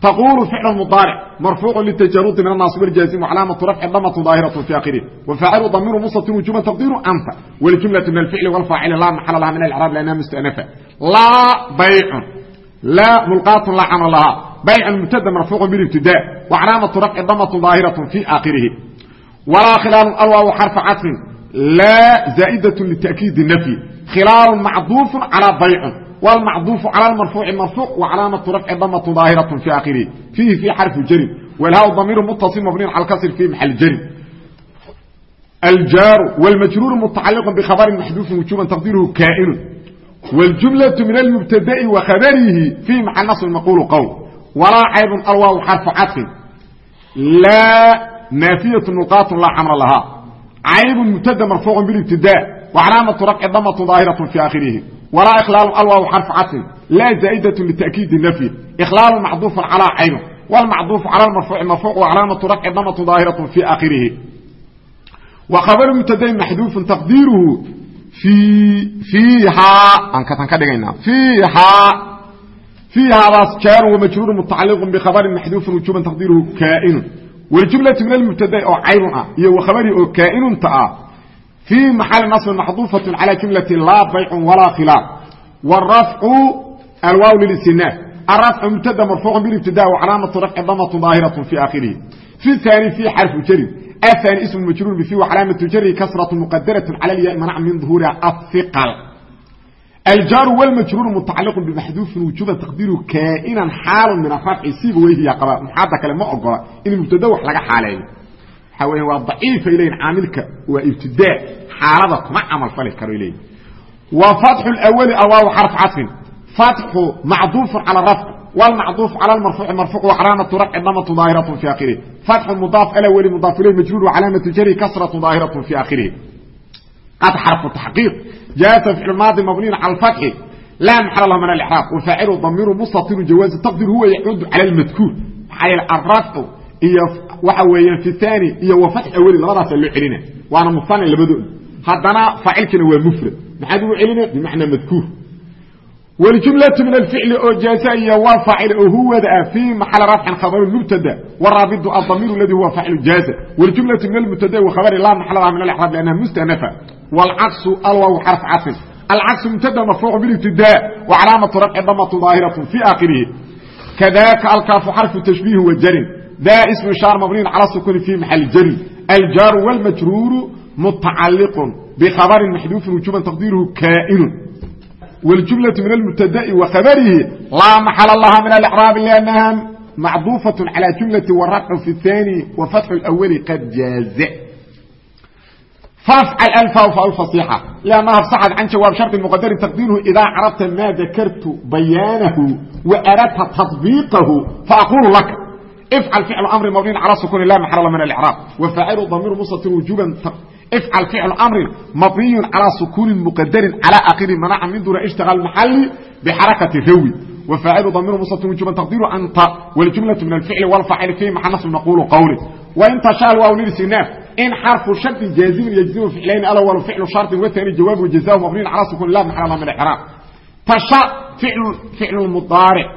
S1: taquulu ficl mudaaric marfuucu litajaruudi min anaasib aljaazim wacalaamatu rafci damatu daahiratu fi akhirih wafaacilu damiru musati wujuban taqdiiruhu anta waljumlatu min alficli wlfaacili laa maxala laha min alcraab lanaha mustanafa laa baycun laa mulqaatun laa camal lahaa bayc mubtada marfuuq biibtida wacalaamatu rafci damatu daahiraة fi akhirihi walaa khilaalu alwaaw xarfa caطfin laa zaa'idaة litaأkiidi nafyi khilaalu macduufu calى baycun wlmacduufu calى marfuuci marfuuq wacalaamatu rafci damatu daahiraة fi akhirihi fiihi fi xarfi jarin walhaa damiiru mutaصil mabniyu cala kasr fi maxali jarin aljaaru wاlmajruuru mutacaliq bkhabrin maxduufin wujuban taqdiruhu kaa'inu wاljumlaة min almubtada'i wa khabarihi fii macal naصbi maqulu qowl walaa caybun alwaaw xarfu caطfin laa naafiyatu nuqaatun laa xamra lahaa caybun mubtada marfuucu biاlibtida wacalaamatu rafci damatu daahiraة fi akhirihi walaa ikhlaalu alwaaw xarfu caطfin laa zaa'idatu litaأkiidi nafyi ikhlaalu macduufu calىa caybun wاlmacduufu calى marfuuci marfuuc wacalaamatu rafci damatu daahiraة fi akhirihi wa khabaru mubtadain maxduufun taqdiiruhu fiihaa aan katan ka dhigaynaa fiihaa fiihaadaas jaarun wamajruuru mutacaliqun bikhabarin maxduufin wujuban taqdiiruhu kaa'inun waljumlatu min almubtada'i oo cayrun ah iyo wakhabari oo kaa'inunta ah fii maxali nasbin maxduufatun calى jumlati laa baycun walaa khilaaf wrafcu alwaaw lilisinaaf arafcu mubtada marfuuqun bilibtida wacalaamatu rafci damatun daahiraة fi akhirihi fi haani fi xarfu jarin aani ismu majruur bifi calaamatu jari kasratu muqadarat cala lya manac min duhuuriha aiqal aljaaru wlmajruuru mutacaliqu bimaxduufin wujuuban taqdiiru kaainan xaalu min arafci siiba weyhiya qaba. Muxaada kale ma ogola in mubtada wax laga xaaleeyo. Waxaa weya waa daciifa ileyin caamilka waa ibtidaa xaalada kuma camal fali karo ileyin wa fatxu wali awaaw xarf cadfin fatxu macduufun cala rafc wlmacduuf cala marfuuci marfuuc calaamatu racdamatu daahiratu fi akhirihi fatxu mudaaf ala weli mudaaf ileyh majruul calaamatu jari kasratu daahiratu fi akhirihi qad xarfu taxqiiq jaaza ficlu maadi mabniyun cala alfatxi laa maxala lah min alixraab wafaacilu damiru mustatiru jawaazi taqdir huwa yacuudu cala almadkuur maxaa yeele arafcu iyo waxa weeyaan fi iyo wa fatxi aweli loo celina waana musane labadooda haddana faacilkina waa mufrad maxaad ugu celina bimacnaa madkuur wljumlau min aficli oo jaaza iyo waa faacil oo huwada ah fii maxal rafcin khabaru mubtada waraabidu adamiir ladi huwa faacilu jaaza wljumlau min amubtada wakhabari laa maxladaha min alraab lannaha mustanafa. Wlcasu alwaaw xarf casin alcasu mubtada marfuucu bilibtida wacalaamatu rafci damatu daahiratu fii aakhirihi. Kadaaka alkaafu xarfu tashbiihi wajarin da ismu shaar mabniin cala sukuni fii maxali jari. Aljaaru wاlmajruuru mutacaliqun bikhabarin maxduufin wujuban taqdiiruhu kaa'inun. wاljumlaةu min almubtada'i wa khabarihi laa maxala laha min alcraabi lأnnaha macduufaة calى jumlati wrafcu fi الثani wa fatxu اlأwli qad jaaze فافعل الفاء فاء الفصيحة لأنها فصحت عن جواب شرط مقدر تقديره إذا عرفت ما ذكرت بيانه وأردت تطبيقه فأقول لك افعل فعل أمر مبني على سكون الله محل من الإعراب وفاعل ضمير مستتر ifcal ficlu amrin mabniyun calaa sukuunin muqadarin calaa akiri manaca min duuna ishtiqaal maxali bixarakati rawi wafaacilu damiru musatu wujuban taqdiru anta waljumlatu min alficli walfacili fihi maxa nasb naqulu qawli wainta shaal waa uniri sinaaf in xarfu shardin jaazimin yejzimu ficlayni alawal ficlu sharطin watani jawaabu jazaahu mabniyun calaa sukuun la maxala min ixraab tasha ficlu mudaaric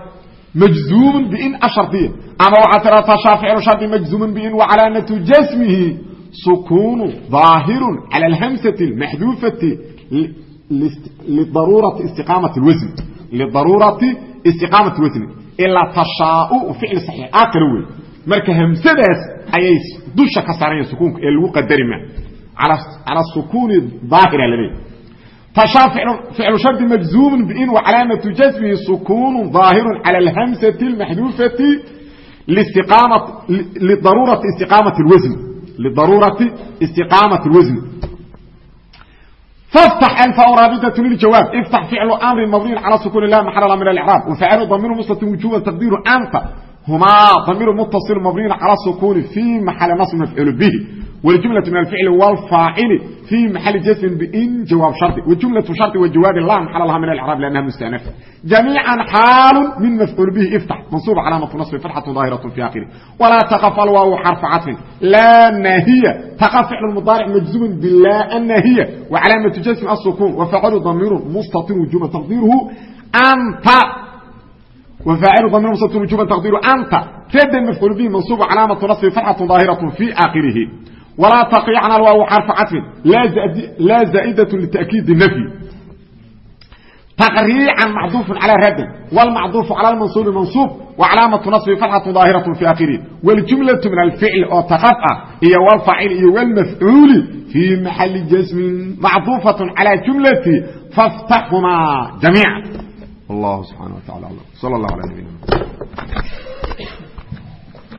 S1: majzuumun bin ashardiya ama waxaa tiraa tasha ficlu shardi majzuumun bin wacalaanatu jasmihi sukunu ظaahiru calى اlhamsati اmaxduufati lidaruurati istiqaamati اwasn lidaruurati istiqaamati wasni ilaa tashaau ficl saxiix a kale wey marka hamsadaas ayay dusha ka saaranya sukuunka ee lagu qadari ma calى sukuuni daahira laleey tashaa ficlu shardi majzuumun bin wacalaamatu jasmihi sukuunu ظaahiru calى اlhamsati اmaxduufati lidaruurati istiqaamati اwasn lidaruurati istiqaamati اlwasn فافتح الف رابطة للجواب افتح فعل امر مبني على سكون الله محل من الاعراب وفعل ضمير مستتر وجوبا تقدير انت هما ضمير متصل مبني على السكون في محل نصب مفعول به والجملة من الفعل والفاعل في محل جزم بإن جواب شرط والجملة شرط والجواب لا محل لها من الإعراب لأنها مستأنفة جميعا حال من مفعول به افتح منصوب علامة نصب فتحة ظاهرة في آخره ولا تقف الواو حرف عطف لا ناهية تقف فعل المضارع مجزوم بالله الناهية وعلامة جزم السكون وفعل ضمير مستطير وجوبا تقديره أنت وفاعل ضمير مستتر وجوبا تقدير أنت كدا مفعول به منصوب علامة نصب فتحة ظاهرة في آخره walaa taqrican alwaaw xarfu cadfin laa zaa'idatu litakiidi nafyi taqriican macduufun calaa raadin wlmacduufu cala lmansuubi mansuub wa calaamatu nasbi fatxatu daahiratu fi akhirihi wljumlatu min alficli oo taqaf ah iyo wlfaacil iyo wlmafcuuli fii maxali jasmin macduufatun calaa jumlati faaftaxhumaa jamiica wallahu subxana wa tacala alam sal allah ala nabina